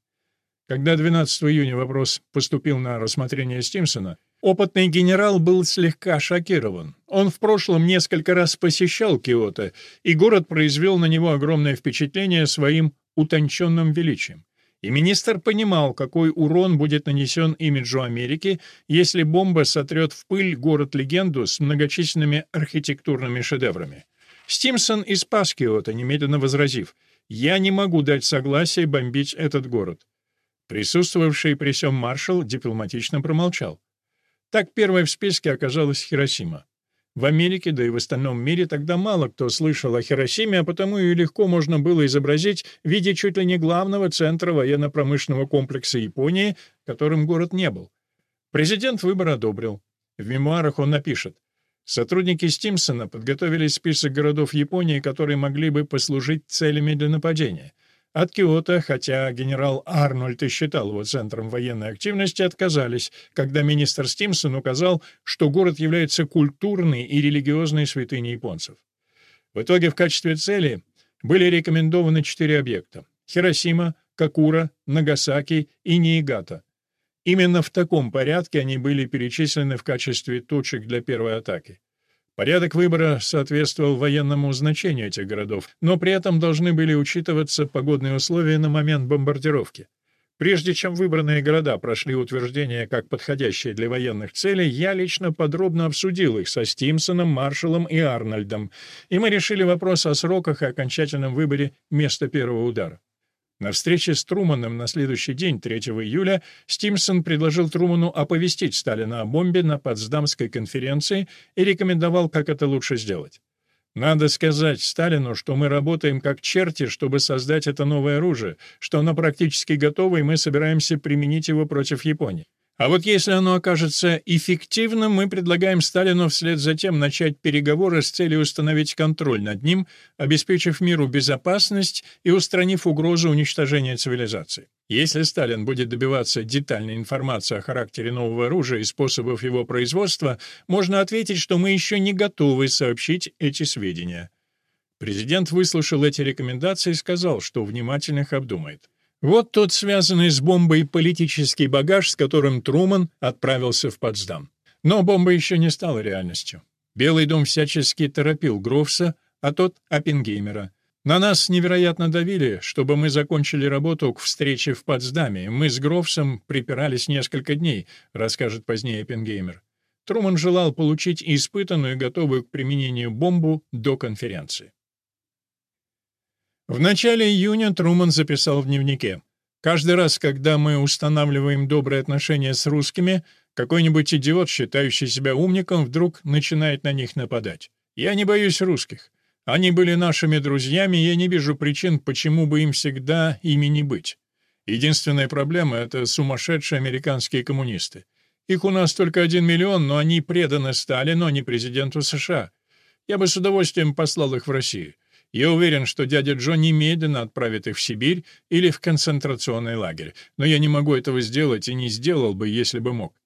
Когда 12 июня вопрос поступил на рассмотрение Стимсона, опытный генерал был слегка шокирован. Он в прошлом несколько раз посещал Киото, и город произвел на него огромное впечатление своим утонченным величием. И министр понимал, какой урон будет нанесен имиджу Америки, если бомба сотрет в пыль город-легенду с многочисленными архитектурными шедеврами. Стимсон и спас Киото, немедленно возразив, «Я не могу дать согласие бомбить этот город». Присутствовавший при всем маршал дипломатично промолчал. Так первой в списке оказалась Хиросима. В Америке, да и в остальном мире тогда мало кто слышал о Хиросиме, а потому ее легко можно было изобразить в виде чуть ли не главного центра военно-промышленного комплекса Японии, которым город не был. Президент выбор одобрил. В мемуарах он напишет, Сотрудники Стимсона подготовили список городов Японии, которые могли бы послужить целями для нападения. От Киото, хотя генерал Арнольд и считал его центром военной активности, отказались, когда министр Стимсон указал, что город является культурной и религиозной святыней японцев. В итоге в качестве цели были рекомендованы четыре объекта — Хиросима, Какура, Нагасаки и Ниигата. Именно в таком порядке они были перечислены в качестве точек для первой атаки. Порядок выбора соответствовал военному значению этих городов, но при этом должны были учитываться погодные условия на момент бомбардировки. Прежде чем выбранные города прошли утверждение как подходящие для военных целей, я лично подробно обсудил их со Стимсоном, Маршалом и Арнольдом, и мы решили вопрос о сроках и окончательном выборе места первого удара. На встрече с Труманом на следующий день, 3 июля, Стимсон предложил Труману оповестить Сталина о бомбе на Потсдамской конференции и рекомендовал, как это лучше сделать. Надо сказать Сталину, что мы работаем как черти, чтобы создать это новое оружие, что оно практически готово, и мы собираемся применить его против Японии. А вот если оно окажется эффективным, мы предлагаем Сталину вслед за тем начать переговоры с целью установить контроль над ним, обеспечив миру безопасность и устранив угрозу уничтожения цивилизации. Если Сталин будет добиваться детальной информации о характере нового оружия и способов его производства, можно ответить, что мы еще не готовы сообщить эти сведения. Президент выслушал эти рекомендации и сказал, что внимательно их обдумает. Вот тот связанный с бомбой политический багаж, с которым Труман отправился в Потсдам. Но бомба еще не стала реальностью. Белый дом всячески торопил Грофса, а тот — Оппенгеймера. На нас невероятно давили, чтобы мы закончили работу к встрече в Потсдаме. Мы с Грофсом припирались несколько дней, расскажет позднее Оппенгеймер. Труман желал получить испытанную и готовую к применению бомбу до конференции. В начале июня Труман записал в дневнике. «Каждый раз, когда мы устанавливаем добрые отношения с русскими, какой-нибудь идиот, считающий себя умником, вдруг начинает на них нападать. Я не боюсь русских. Они были нашими друзьями, и я не вижу причин, почему бы им всегда ими не быть. Единственная проблема — это сумасшедшие американские коммунисты. Их у нас только один миллион, но они преданы Сталину, а не президенту США. Я бы с удовольствием послал их в Россию. Я уверен, что дядя Джо немедленно отправит их в Сибирь или в концентрационный лагерь, но я не могу этого сделать и не сделал бы, если бы мог.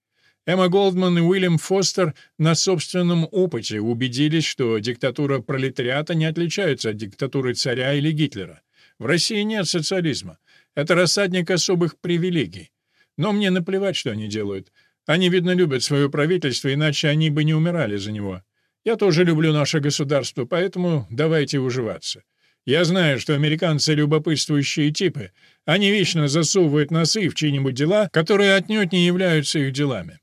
Эмма Голдман и Уильям Фостер на собственном опыте убедились, что диктатура пролетариата не отличается от диктатуры царя или Гитлера. В России нет социализма. Это рассадник особых привилегий. Но мне наплевать, что они делают. Они, видно, любят свое правительство, иначе они бы не умирали за него. Я тоже люблю наше государство, поэтому давайте уживаться. Я знаю, что американцы — любопытствующие типы. Они вечно засовывают носы в чьи-нибудь дела, которые отнюдь не являются их делами.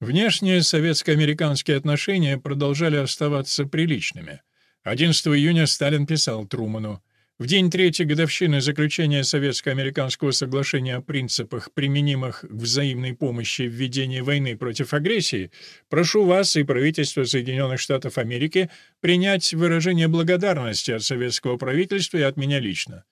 Внешние советско-американские отношения продолжали оставаться приличными. 11 июня Сталин писал Труману в день третьей годовщины заключения Советско-американского соглашения о принципах, применимых к взаимной помощи в ведении войны против агрессии, прошу вас и правительство Соединенных Штатов Америки принять выражение благодарности от советского правительства и от меня лично.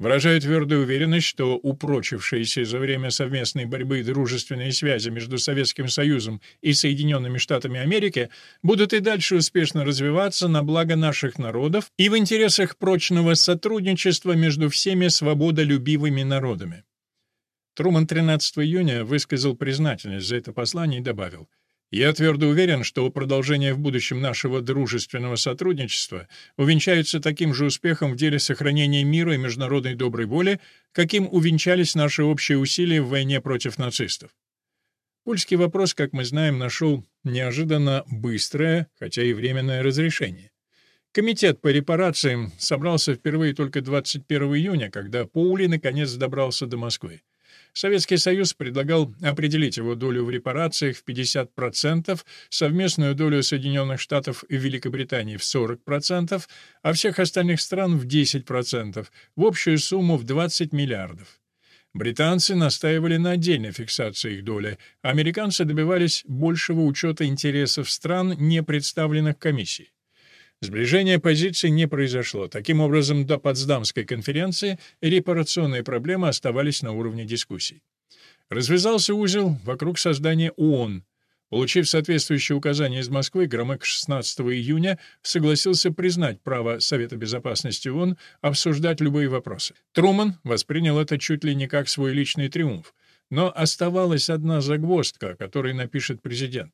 Выражаю твердую уверенность, что упрочившиеся за время совместной борьбы дружественные связи между Советским Союзом и Соединенными Штатами Америки будут и дальше успешно развиваться на благо наших народов и в интересах прочного сотрудничества между всеми свободолюбивыми народами. Труман 13 июня высказал признательность за это послание и добавил – я твердо уверен, что продолжение в будущем нашего дружественного сотрудничества увенчается таким же успехом в деле сохранения мира и международной доброй воли, каким увенчались наши общие усилия в войне против нацистов. Польский вопрос, как мы знаем, нашел неожиданно быстрое, хотя и временное разрешение. Комитет по репарациям собрался впервые только 21 июня, когда Паули наконец добрался до Москвы. Советский Союз предлагал определить его долю в репарациях в 50%, совместную долю Соединенных Штатов и Великобритании в 40%, а всех остальных стран в 10%, в общую сумму в 20 миллиардов. Британцы настаивали на отдельной фиксации их доли, американцы добивались большего учета интересов стран, не представленных комиссией. Сближение позиций не произошло. Таким образом, до Потсдамской конференции репарационные проблемы оставались на уровне дискуссий. Развязался узел вокруг создания ООН. Получив соответствующие указания из Москвы, Громык 16 июня согласился признать право Совета Безопасности ООН обсуждать любые вопросы. Труман воспринял это чуть ли не как свой личный триумф. Но оставалась одна загвоздка, о которой напишет президент.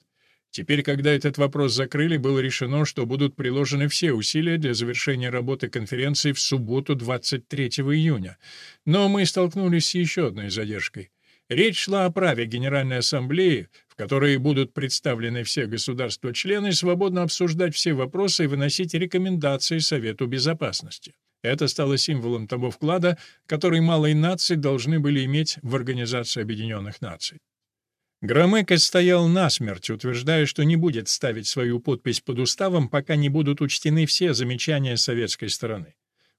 Теперь, когда этот вопрос закрыли, было решено, что будут приложены все усилия для завершения работы конференции в субботу 23 июня. Но мы столкнулись с еще одной задержкой. Речь шла о праве Генеральной Ассамблеи, в которой будут представлены все государства-члены, свободно обсуждать все вопросы и выносить рекомендации Совету Безопасности. Это стало символом того вклада, который малые нации должны были иметь в Организацию Объединенных Наций. Громыко стоял насмерть, утверждая, что не будет ставить свою подпись под уставом, пока не будут учтены все замечания советской стороны.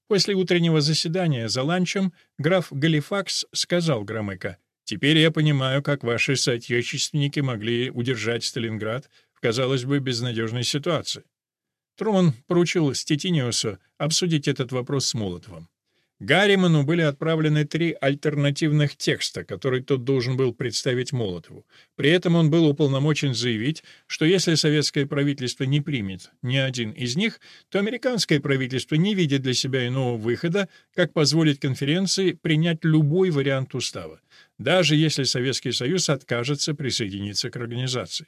После утреннего заседания за ланчем граф Галифакс сказал Громыко, «Теперь я понимаю, как ваши соотечественники могли удержать Сталинград в, казалось бы, безнадежной ситуации». Труман поручил Стетиниусу обсудить этот вопрос с Молотовым. Гарриману были отправлены три альтернативных текста, которые тот должен был представить Молотову. При этом он был уполномочен заявить, что если советское правительство не примет ни один из них, то американское правительство не видит для себя иного выхода, как позволить конференции принять любой вариант устава, даже если Советский Союз откажется присоединиться к организации.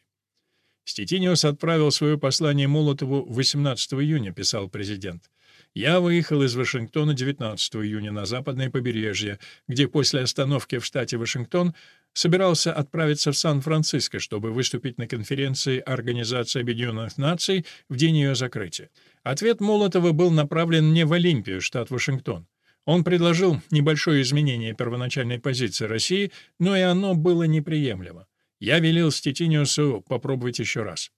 Стетиниус отправил свое послание Молотову 18 июня, писал президент. Я выехал из Вашингтона 19 июня на западное побережье, где после остановки в штате Вашингтон собирался отправиться в Сан-Франциско, чтобы выступить на конференции Организации Объединенных Наций в день ее закрытия. Ответ Молотова был направлен не в Олимпию, штат Вашингтон. Он предложил небольшое изменение первоначальной позиции России, но и оно было неприемлемо. Я велел Стетиниусу попробовать еще раз.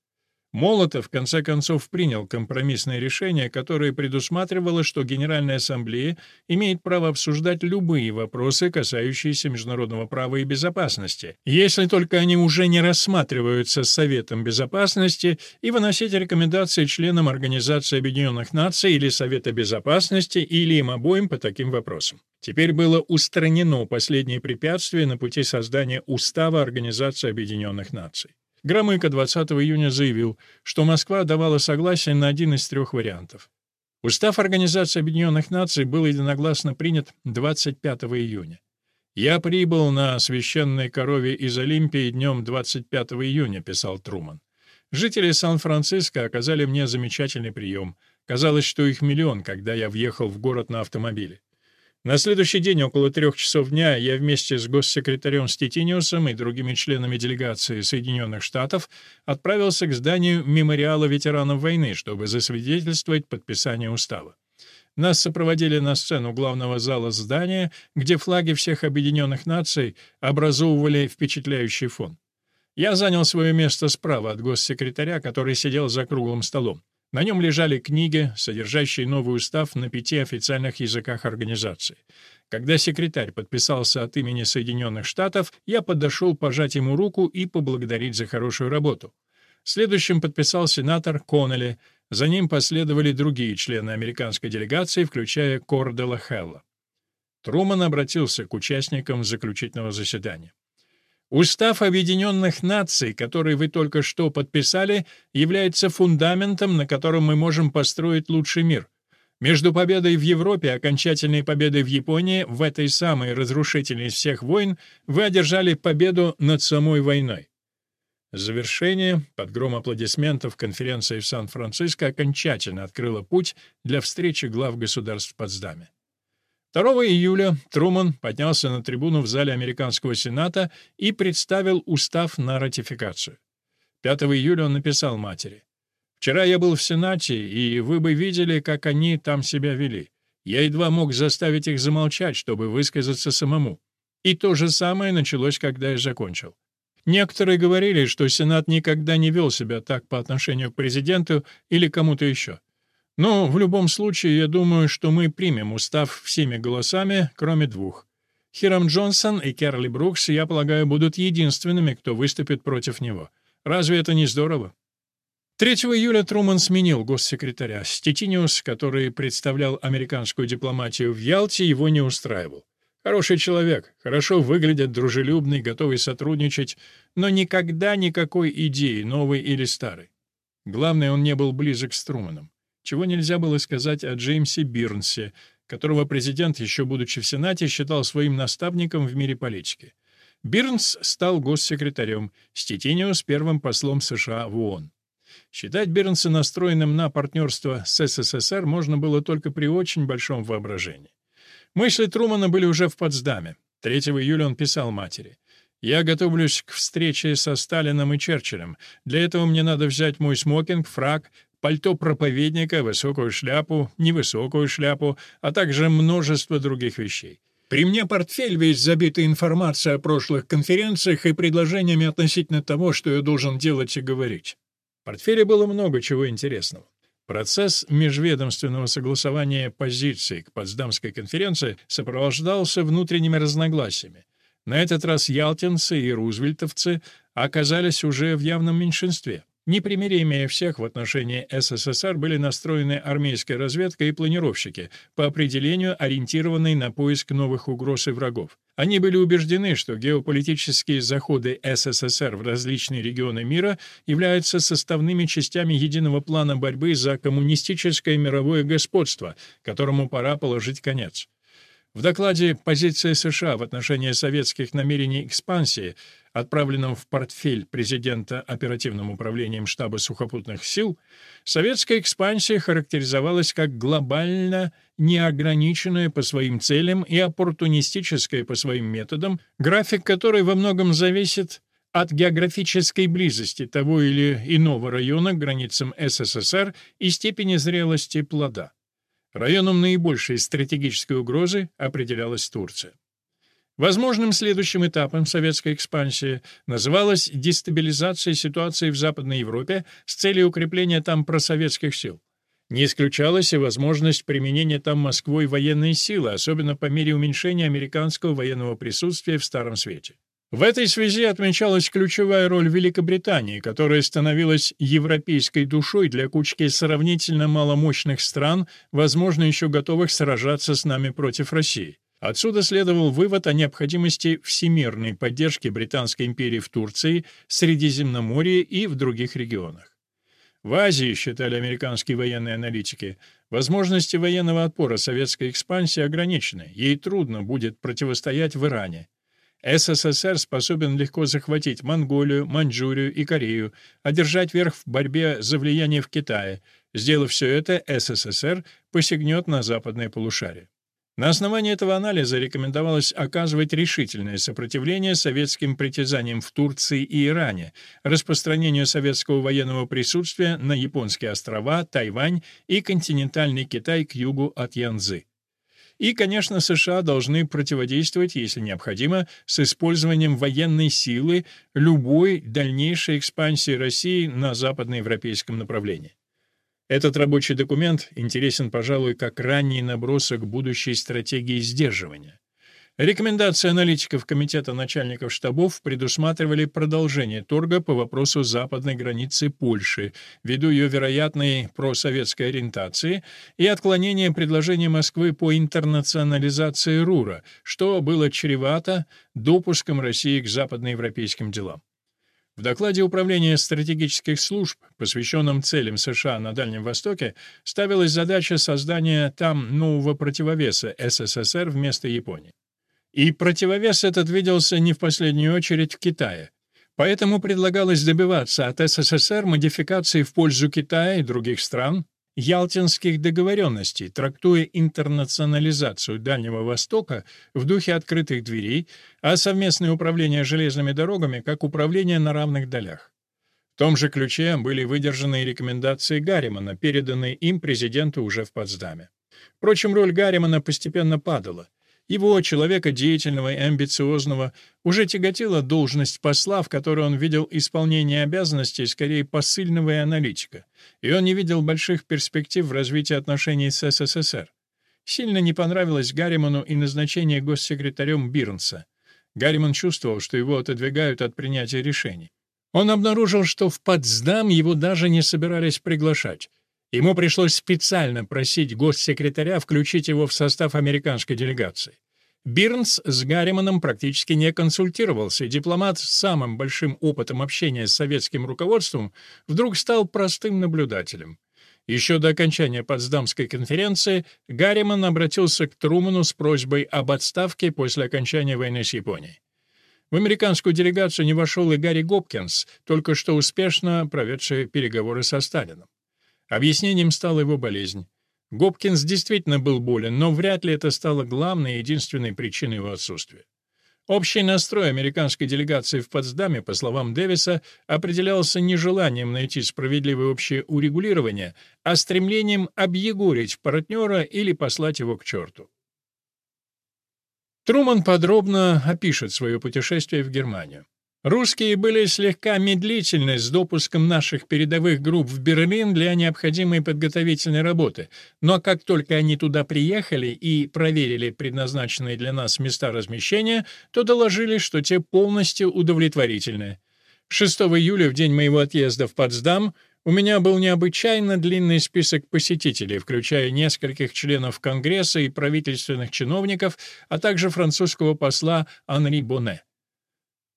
Молотов в конце концов принял компромиссное решение, которое предусматривало, что Генеральная Ассамблея имеет право обсуждать любые вопросы, касающиеся международного права и безопасности, если только они уже не рассматриваются Советом Безопасности, и выносить рекомендации членам Организации Объединенных Наций или Совета Безопасности или им обоим по таким вопросам. Теперь было устранено последнее препятствие на пути создания Устава Организации Объединенных Наций. Громыко 20 июня заявил, что Москва давала согласие на один из трех вариантов. Устав Организации Объединенных Наций был единогласно принят 25 июня. «Я прибыл на священной корове из Олимпии днем 25 июня», — писал Труман. «Жители Сан-Франциско оказали мне замечательный прием. Казалось, что их миллион, когда я въехал в город на автомобиле. На следующий день, около трех часов дня, я вместе с госсекретарем Стетиниусом и другими членами делегации Соединенных Штатов отправился к зданию мемориала ветеранов войны, чтобы засвидетельствовать подписание устава. Нас сопроводили на сцену главного зала здания, где флаги всех объединенных наций образовывали впечатляющий фон. Я занял свое место справа от госсекретаря, который сидел за круглым столом. На нем лежали книги, содержащие новый устав на пяти официальных языках организации. Когда секретарь подписался от имени Соединенных Штатов, я подошел пожать ему руку и поблагодарить за хорошую работу. Следующим подписал сенатор Коннелли, за ним последовали другие члены американской делегации, включая Кордела Хелла. Труман обратился к участникам заключительного заседания. Устав Объединенных Наций, который вы только что подписали, является фундаментом, на котором мы можем построить лучший мир. Между победой в Европе и окончательной победой в Японии в этой самой разрушительной из всех войн вы одержали победу над самой войной. Завершение, под гром аплодисментов, конференции в Сан-Франциско окончательно открыла путь для встречи глав государств в Потсдаме. 2 июля Труман поднялся на трибуну в зале Американского Сената и представил устав на ратификацию. 5 июля он написал матери. «Вчера я был в Сенате, и вы бы видели, как они там себя вели. Я едва мог заставить их замолчать, чтобы высказаться самому. И то же самое началось, когда я закончил. Некоторые говорили, что Сенат никогда не вел себя так по отношению к президенту или кому-то еще. Но в любом случае, я думаю, что мы примем устав всеми голосами, кроме двух. Хирам Джонсон и Керли Брукс, я полагаю, будут единственными, кто выступит против него. Разве это не здорово? 3 июля Труман сменил госсекретаря. Стетиниус, который представлял американскую дипломатию в Ялте, его не устраивал. Хороший человек, хорошо выглядит, дружелюбный, готовый сотрудничать, но никогда никакой идеи, новой или старой. Главное, он не был близок с Труманом чего нельзя было сказать о Джеймсе Бирнсе, которого президент, еще будучи в Сенате, считал своим наставником в мире политики. Бирнс стал госсекретарем, Стетиниус — первым послом США в ООН. Считать Бирнса настроенным на партнерство с СССР можно было только при очень большом воображении. Мысли Трумана были уже в Потсдаме. 3 июля он писал матери. «Я готовлюсь к встрече со Сталином и Черчиллем. Для этого мне надо взять мой смокинг, фраг, пальто проповедника, высокую шляпу, невысокую шляпу, а также множество других вещей. При мне портфель весь забитый информацией о прошлых конференциях и предложениями относительно того, что я должен делать и говорить. В портфеле было много чего интересного. Процесс межведомственного согласования позиций к Потсдамской конференции сопровождался внутренними разногласиями. На этот раз ялтинцы и рузвельтовцы оказались уже в явном меньшинстве. Непримиримее всех в отношении СССР были настроены армейская разведка и планировщики, по определению ориентированные на поиск новых угроз и врагов. Они были убеждены, что геополитические заходы СССР в различные регионы мира являются составными частями единого плана борьбы за коммунистическое мировое господство, которому пора положить конец. В докладе «Позиция США в отношении советских намерений экспансии» отправленном в портфель президента оперативным управлением штаба сухопутных сил, советская экспансия характеризовалась как глобально неограниченная по своим целям и оппортунистическая по своим методам, график которой во многом зависит от географической близости того или иного района к границам СССР и степени зрелости плода. Районом наибольшей стратегической угрозы определялась Турция. Возможным следующим этапом советской экспансии называлась дестабилизация ситуации в Западной Европе с целью укрепления там просоветских сил. Не исключалась и возможность применения там Москвой военной силы, особенно по мере уменьшения американского военного присутствия в Старом Свете. В этой связи отмечалась ключевая роль Великобритании, которая становилась европейской душой для кучки сравнительно маломощных стран, возможно, еще готовых сражаться с нами против России. Отсюда следовал вывод о необходимости всемирной поддержки Британской империи в Турции, Средиземноморье и в других регионах. В Азии, считали американские военные аналитики, возможности военного отпора советской экспансии ограничены, ей трудно будет противостоять в Иране. СССР способен легко захватить Монголию, Маньчжурию и Корею, одержать верх в борьбе за влияние в Китае. Сделав все это, СССР посягнет на западное полушарие. На основании этого анализа рекомендовалось оказывать решительное сопротивление советским притязаниям в Турции и Иране, распространению советского военного присутствия на японские острова, Тайвань и континентальный Китай к югу от Янзы. И, конечно, США должны противодействовать, если необходимо, с использованием военной силы любой дальнейшей экспансии России на западноевропейском направлении. Этот рабочий документ интересен, пожалуй, как ранний набросок будущей стратегии сдерживания. Рекомендации аналитиков Комитета начальников штабов предусматривали продолжение торга по вопросу западной границы Польши, ввиду ее вероятной просоветской ориентации, и отклонение предложения Москвы по интернационализации РУРа, что было чревато допуском России к западноевропейским делам. В докладе Управления стратегических служб, посвященном целям США на Дальнем Востоке, ставилась задача создания там нового противовеса СССР вместо Японии. И противовес этот виделся не в последнюю очередь в Китае. Поэтому предлагалось добиваться от СССР модификации в пользу Китая и других стран, ялтинских договоренностей, трактуя интернационализацию Дальнего Востока в духе открытых дверей, а совместное управление железными дорогами как управление на равных долях. В том же ключе были выдержаны рекомендации Гарримана, переданные им президенту уже в Потсдаме. Впрочем, роль Гарримана постепенно падала. Его, человека деятельного и амбициозного, уже тяготила должность посла, в которой он видел исполнение обязанностей скорее посыльного и аналитика, и он не видел больших перспектив в развитии отношений с СССР. Сильно не понравилось Гарриману и назначение госсекретарем Бирнса. Гарриман чувствовал, что его отодвигают от принятия решений. Он обнаружил, что в Потсдам его даже не собирались приглашать. Ему пришлось специально просить госсекретаря включить его в состав американской делегации. Бирнс с Гарриманом практически не консультировался, дипломат с самым большим опытом общения с советским руководством вдруг стал простым наблюдателем. Еще до окончания Потсдамской конференции Гарриман обратился к Труману с просьбой об отставке после окончания войны с Японией. В американскую делегацию не вошел и Гарри Гопкинс, только что успешно проведший переговоры со Сталином. Объяснением стала его болезнь. Гопкинс действительно был болен, но вряд ли это стало главной и единственной причиной его отсутствия. Общий настрой американской делегации в Потсдаме, по словам Дэвиса, определялся не желанием найти справедливое общее урегулирование, а стремлением объегорить партнера или послать его к черту. Труман подробно опишет свое путешествие в Германию. Русские были слегка медлительны с допуском наших передовых групп в Берлин для необходимой подготовительной работы, но как только они туда приехали и проверили предназначенные для нас места размещения, то доложили, что те полностью удовлетворительны. 6 июля, в день моего отъезда в Потсдам, у меня был необычайно длинный список посетителей, включая нескольких членов Конгресса и правительственных чиновников, а также французского посла Анри Боне.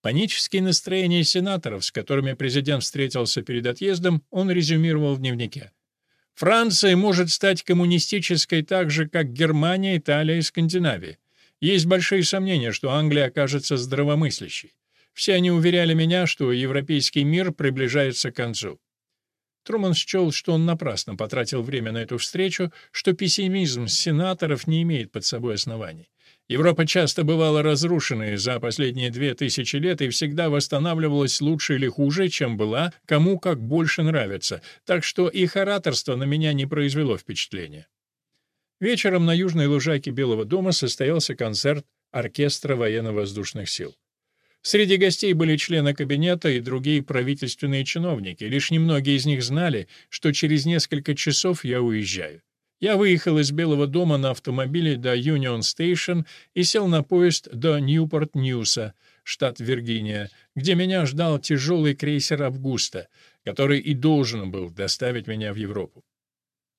Панические настроения сенаторов, с которыми президент встретился перед отъездом, он резюмировал в дневнике. Франция может стать коммунистической так же, как Германия, Италия и Скандинавия. Есть большие сомнения, что Англия окажется здравомыслящей. Все они уверяли меня, что европейский мир приближается к концу. Труман счел, что он напрасно потратил время на эту встречу, что пессимизм сенаторов не имеет под собой оснований. Европа часто бывала разрушенной за последние две тысячи лет и всегда восстанавливалась лучше или хуже, чем была, кому как больше нравится, так что их ораторство на меня не произвело впечатления. Вечером на южной лужайке Белого дома состоялся концерт оркестра военно-воздушных сил. Среди гостей были члены кабинета и другие правительственные чиновники. Лишь немногие из них знали, что через несколько часов я уезжаю. Я выехал из Белого дома на автомобиле до Юнион Стейшн и сел на поезд до Ньюпорт-Ньюса, штат Виргиния, где меня ждал тяжелый крейсер «Августа», который и должен был доставить меня в Европу.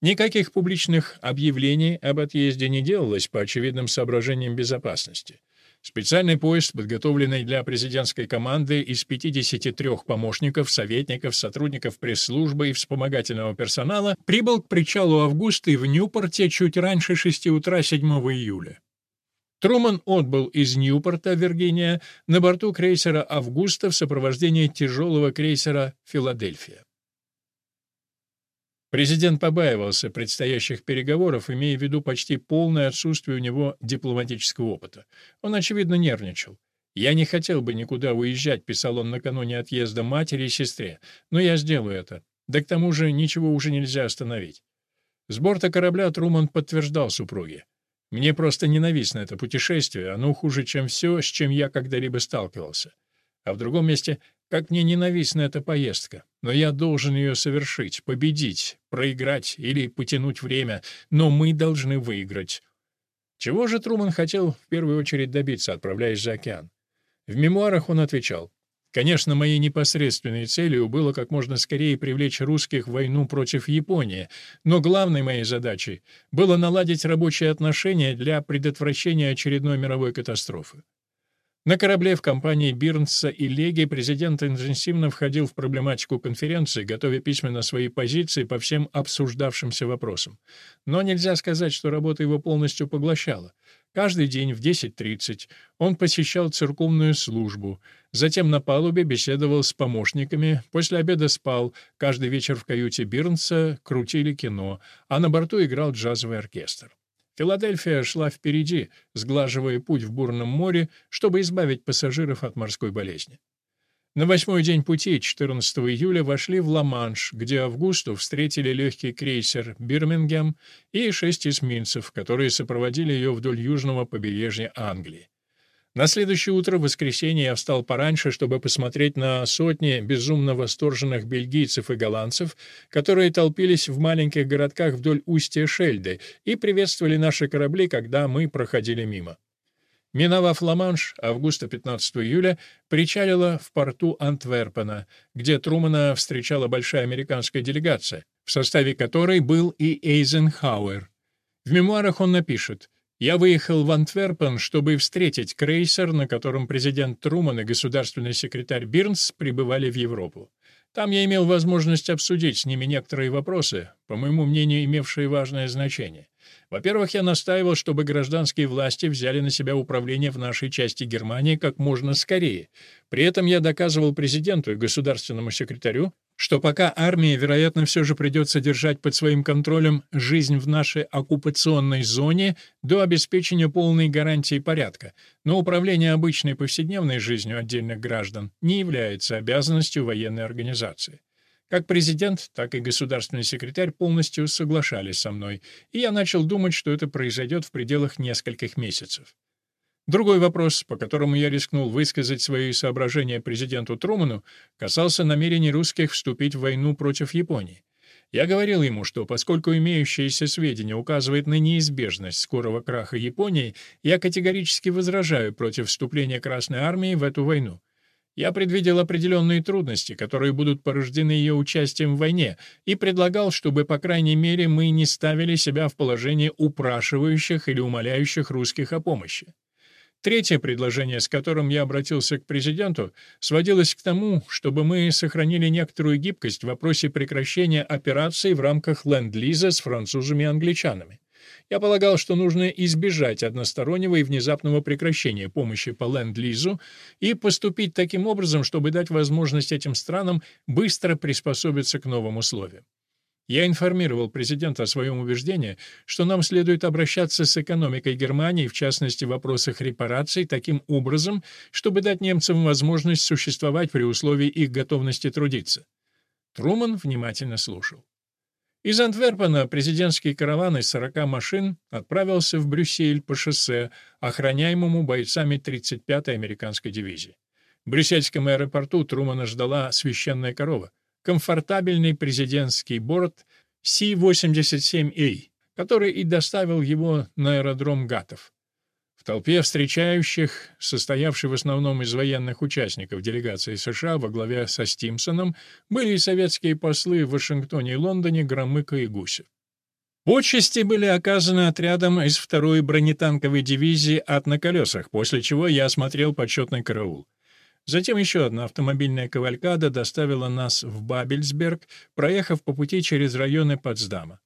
Никаких публичных объявлений об отъезде не делалось по очевидным соображениям безопасности. Специальный поезд, подготовленный для президентской команды из 53 помощников, советников, сотрудников пресс-службы и вспомогательного персонала, прибыл к причалу Августы в Ньюпорте чуть раньше 6 утра 7 июля. Труман отбыл из Ньюпорта, Виргиния, на борту крейсера «Августа» в сопровождении тяжелого крейсера «Филадельфия». Президент побаивался предстоящих переговоров, имея в виду почти полное отсутствие у него дипломатического опыта. Он, очевидно, нервничал. «Я не хотел бы никуда уезжать», — писал он накануне отъезда матери и сестре, — «но я сделаю это. Да к тому же ничего уже нельзя остановить». С борта корабля Труман подтверждал супруге. «Мне просто ненавистно это путешествие, оно хуже, чем все, с чем я когда-либо сталкивался». А в другом месте как мне ненавистна эта поездка, но я должен ее совершить, победить, проиграть или потянуть время, но мы должны выиграть. Чего же Труман хотел в первую очередь добиться, отправляясь за океан? В мемуарах он отвечал, Конечно, моей непосредственной целью было как можно скорее привлечь русских в войну против Японии, но главной моей задачей было наладить рабочие отношения для предотвращения очередной мировой катастрофы. На корабле в компании Бирнса и Леги президент интенсивно входил в проблематику конференции, готовя письменно свои позиции по всем обсуждавшимся вопросам. Но нельзя сказать, что работа его полностью поглощала. Каждый день в 10.30 он посещал церковную службу, затем на палубе беседовал с помощниками, после обеда спал, каждый вечер в каюте Бирнса крутили кино, а на борту играл джазовый оркестр. Филадельфия шла впереди, сглаживая путь в бурном море, чтобы избавить пассажиров от морской болезни. На восьмой день пути, 14 июля, вошли в Ла-Манш, где Августу встретили легкий крейсер «Бирмингем» и шесть эсминцев, которые сопроводили ее вдоль южного побережья Англии. На следующее утро, в воскресенье, я встал пораньше, чтобы посмотреть на сотни безумно восторженных бельгийцев и голландцев, которые толпились в маленьких городках вдоль устья Шельды и приветствовали наши корабли, когда мы проходили мимо. Миновав Ла-Манш, августа 15 июля причалила в порту Антверпена, где Трумана встречала большая американская делегация, в составе которой был и Эйзенхауэр. В мемуарах он напишет — я выехал в Антверпен, чтобы встретить крейсер, на котором президент Труман и государственный секретарь Бирнс прибывали в Европу. Там я имел возможность обсудить с ними некоторые вопросы, по моему мнению, имевшие важное значение. Во-первых, я настаивал, чтобы гражданские власти взяли на себя управление в нашей части Германии как можно скорее. При этом я доказывал президенту и государственному секретарю, что пока армии, вероятно, все же придется держать под своим контролем жизнь в нашей оккупационной зоне до обеспечения полной гарантии порядка, но управление обычной повседневной жизнью отдельных граждан не является обязанностью военной организации. Как президент, так и государственный секретарь полностью соглашались со мной, и я начал думать, что это произойдет в пределах нескольких месяцев. Другой вопрос, по которому я рискнул высказать свои соображения президенту Труману, касался намерений русских вступить в войну против Японии. Я говорил ему, что поскольку имеющиеся сведения указывают на неизбежность скорого краха Японии, я категорически возражаю против вступления Красной Армии в эту войну. Я предвидел определенные трудности, которые будут порождены ее участием в войне, и предлагал, чтобы, по крайней мере, мы не ставили себя в положение упрашивающих или умоляющих русских о помощи. Третье предложение, с которым я обратился к президенту, сводилось к тому, чтобы мы сохранили некоторую гибкость в вопросе прекращения операций в рамках Ленд-Лиза с французами и англичанами. Я полагал, что нужно избежать одностороннего и внезапного прекращения помощи по Ленд-Лизу и поступить таким образом, чтобы дать возможность этим странам быстро приспособиться к новым условиям. Я информировал президента о своем убеждении, что нам следует обращаться с экономикой Германии, в частности в вопросах репараций, таким образом, чтобы дать немцам возможность существовать при условии их готовности трудиться. Труман внимательно слушал. Из Антверпена президентский караван из 40 машин отправился в Брюссель по шоссе, охраняемому бойцами 35-й американской дивизии. В брюссельском аэропорту Трумана ждала священная корова комфортабельный президентский борт Си-87A, который и доставил его на аэродром Гатов. Толпе встречающих, состоявшей в основном из военных участников делегации США во главе со Стимсоном, были и советские послы в Вашингтоне и Лондоне Громыко и Гусев. Почести были оказаны отрядом из второй бронетанковой дивизии «Ад на колесах», после чего я осмотрел почетный караул. Затем еще одна автомобильная кавалькада доставила нас в Бабельсберг, проехав по пути через районы Потсдама.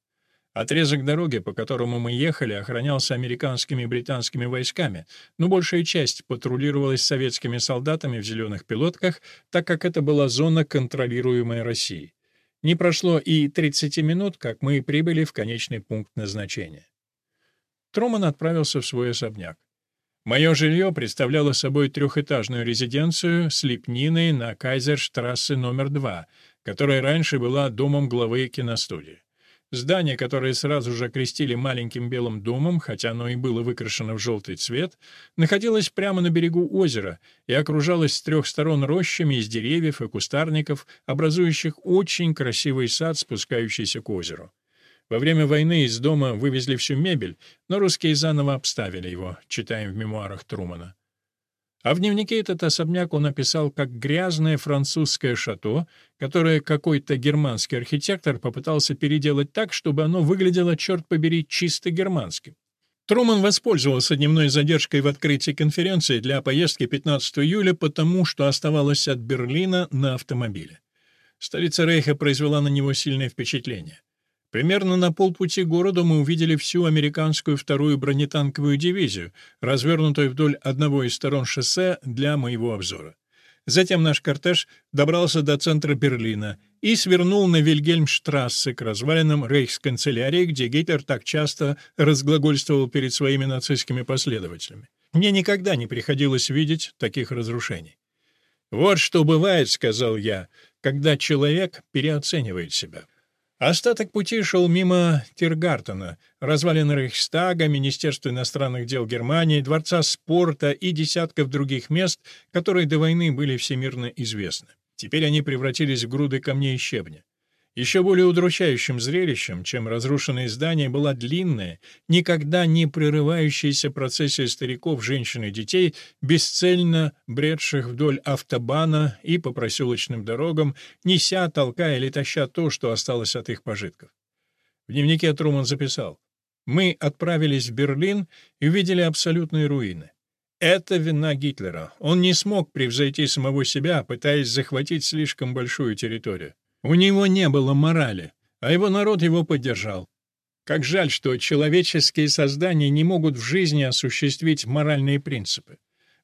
Отрезок дороги, по которому мы ехали, охранялся американскими и британскими войсками, но большая часть патрулировалась советскими солдатами в зеленых пилотках, так как это была зона, контролируемая Россией. Не прошло и 30 минут, как мы прибыли в конечный пункт назначения. Труман отправился в свой особняк. Мое жилье представляло собой трехэтажную резиденцию с лепниной на Кайзерштрассе номер 2, которая раньше была домом главы киностудии. Здание, которое сразу же окрестили маленьким белым домом, хотя оно и было выкрашено в желтый цвет, находилось прямо на берегу озера и окружалось с трех сторон рощами из деревьев и кустарников, образующих очень красивый сад, спускающийся к озеру. Во время войны из дома вывезли всю мебель, но русские заново обставили его, читаем в мемуарах Трумана. А в дневнике этот особняк он описал как грязное французское шато, которое какой-то германский архитектор попытался переделать так, чтобы оно выглядело, черт побери, чисто германским. Труман воспользовался дневной задержкой в открытии конференции для поездки 15 июля, потому что оставалось от Берлина на автомобиле. Столица Рейха произвела на него сильное впечатление. Примерно на полпути к городу мы увидели всю американскую вторую бронетанковую дивизию, развернутую вдоль одного из сторон шоссе для моего обзора. Затем наш кортеж добрался до центра Берлина и свернул на Вильгельмштрассе к развалинам рейхсканцелярии, где Гитлер так часто разглагольствовал перед своими нацистскими последователями. Мне никогда не приходилось видеть таких разрушений. «Вот что бывает», — сказал я, — «когда человек переоценивает себя». Остаток пути шел мимо Тиргартена, развалин Рейхстага, Министерства иностранных дел Германии, Дворца спорта и десятков других мест, которые до войны были всемирно известны. Теперь они превратились в груды камней и щебня. Еще более удручающим зрелищем, чем разрушенные здания, была длинная, никогда не прерывающаяся процессия стариков, женщин и детей, бесцельно бредших вдоль автобана и по проселочным дорогам, неся, толкая или таща то, что осталось от их пожитков. В дневнике Труман записал «Мы отправились в Берлин и увидели абсолютные руины. Это вина Гитлера. Он не смог превзойти самого себя, пытаясь захватить слишком большую территорию. У него не было морали, а его народ его поддержал. Как жаль, что человеческие создания не могут в жизни осуществить моральные принципы.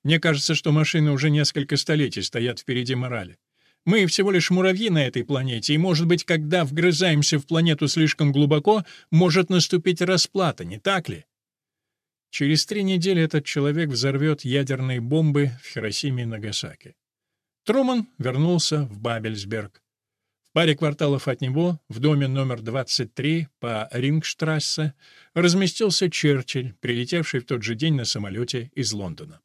Мне кажется, что машины уже несколько столетий стоят впереди морали. Мы всего лишь муравьи на этой планете, и, может быть, когда вгрызаемся в планету слишком глубоко, может наступить расплата, не так ли? Через три недели этот человек взорвет ядерные бомбы в Хиросиме и Нагасаки. Труман вернулся в Бабельсберг. В паре кварталов от него, в доме номер 23 по Рингштрассе, разместился Черчилль, прилетевший в тот же день на самолете из Лондона.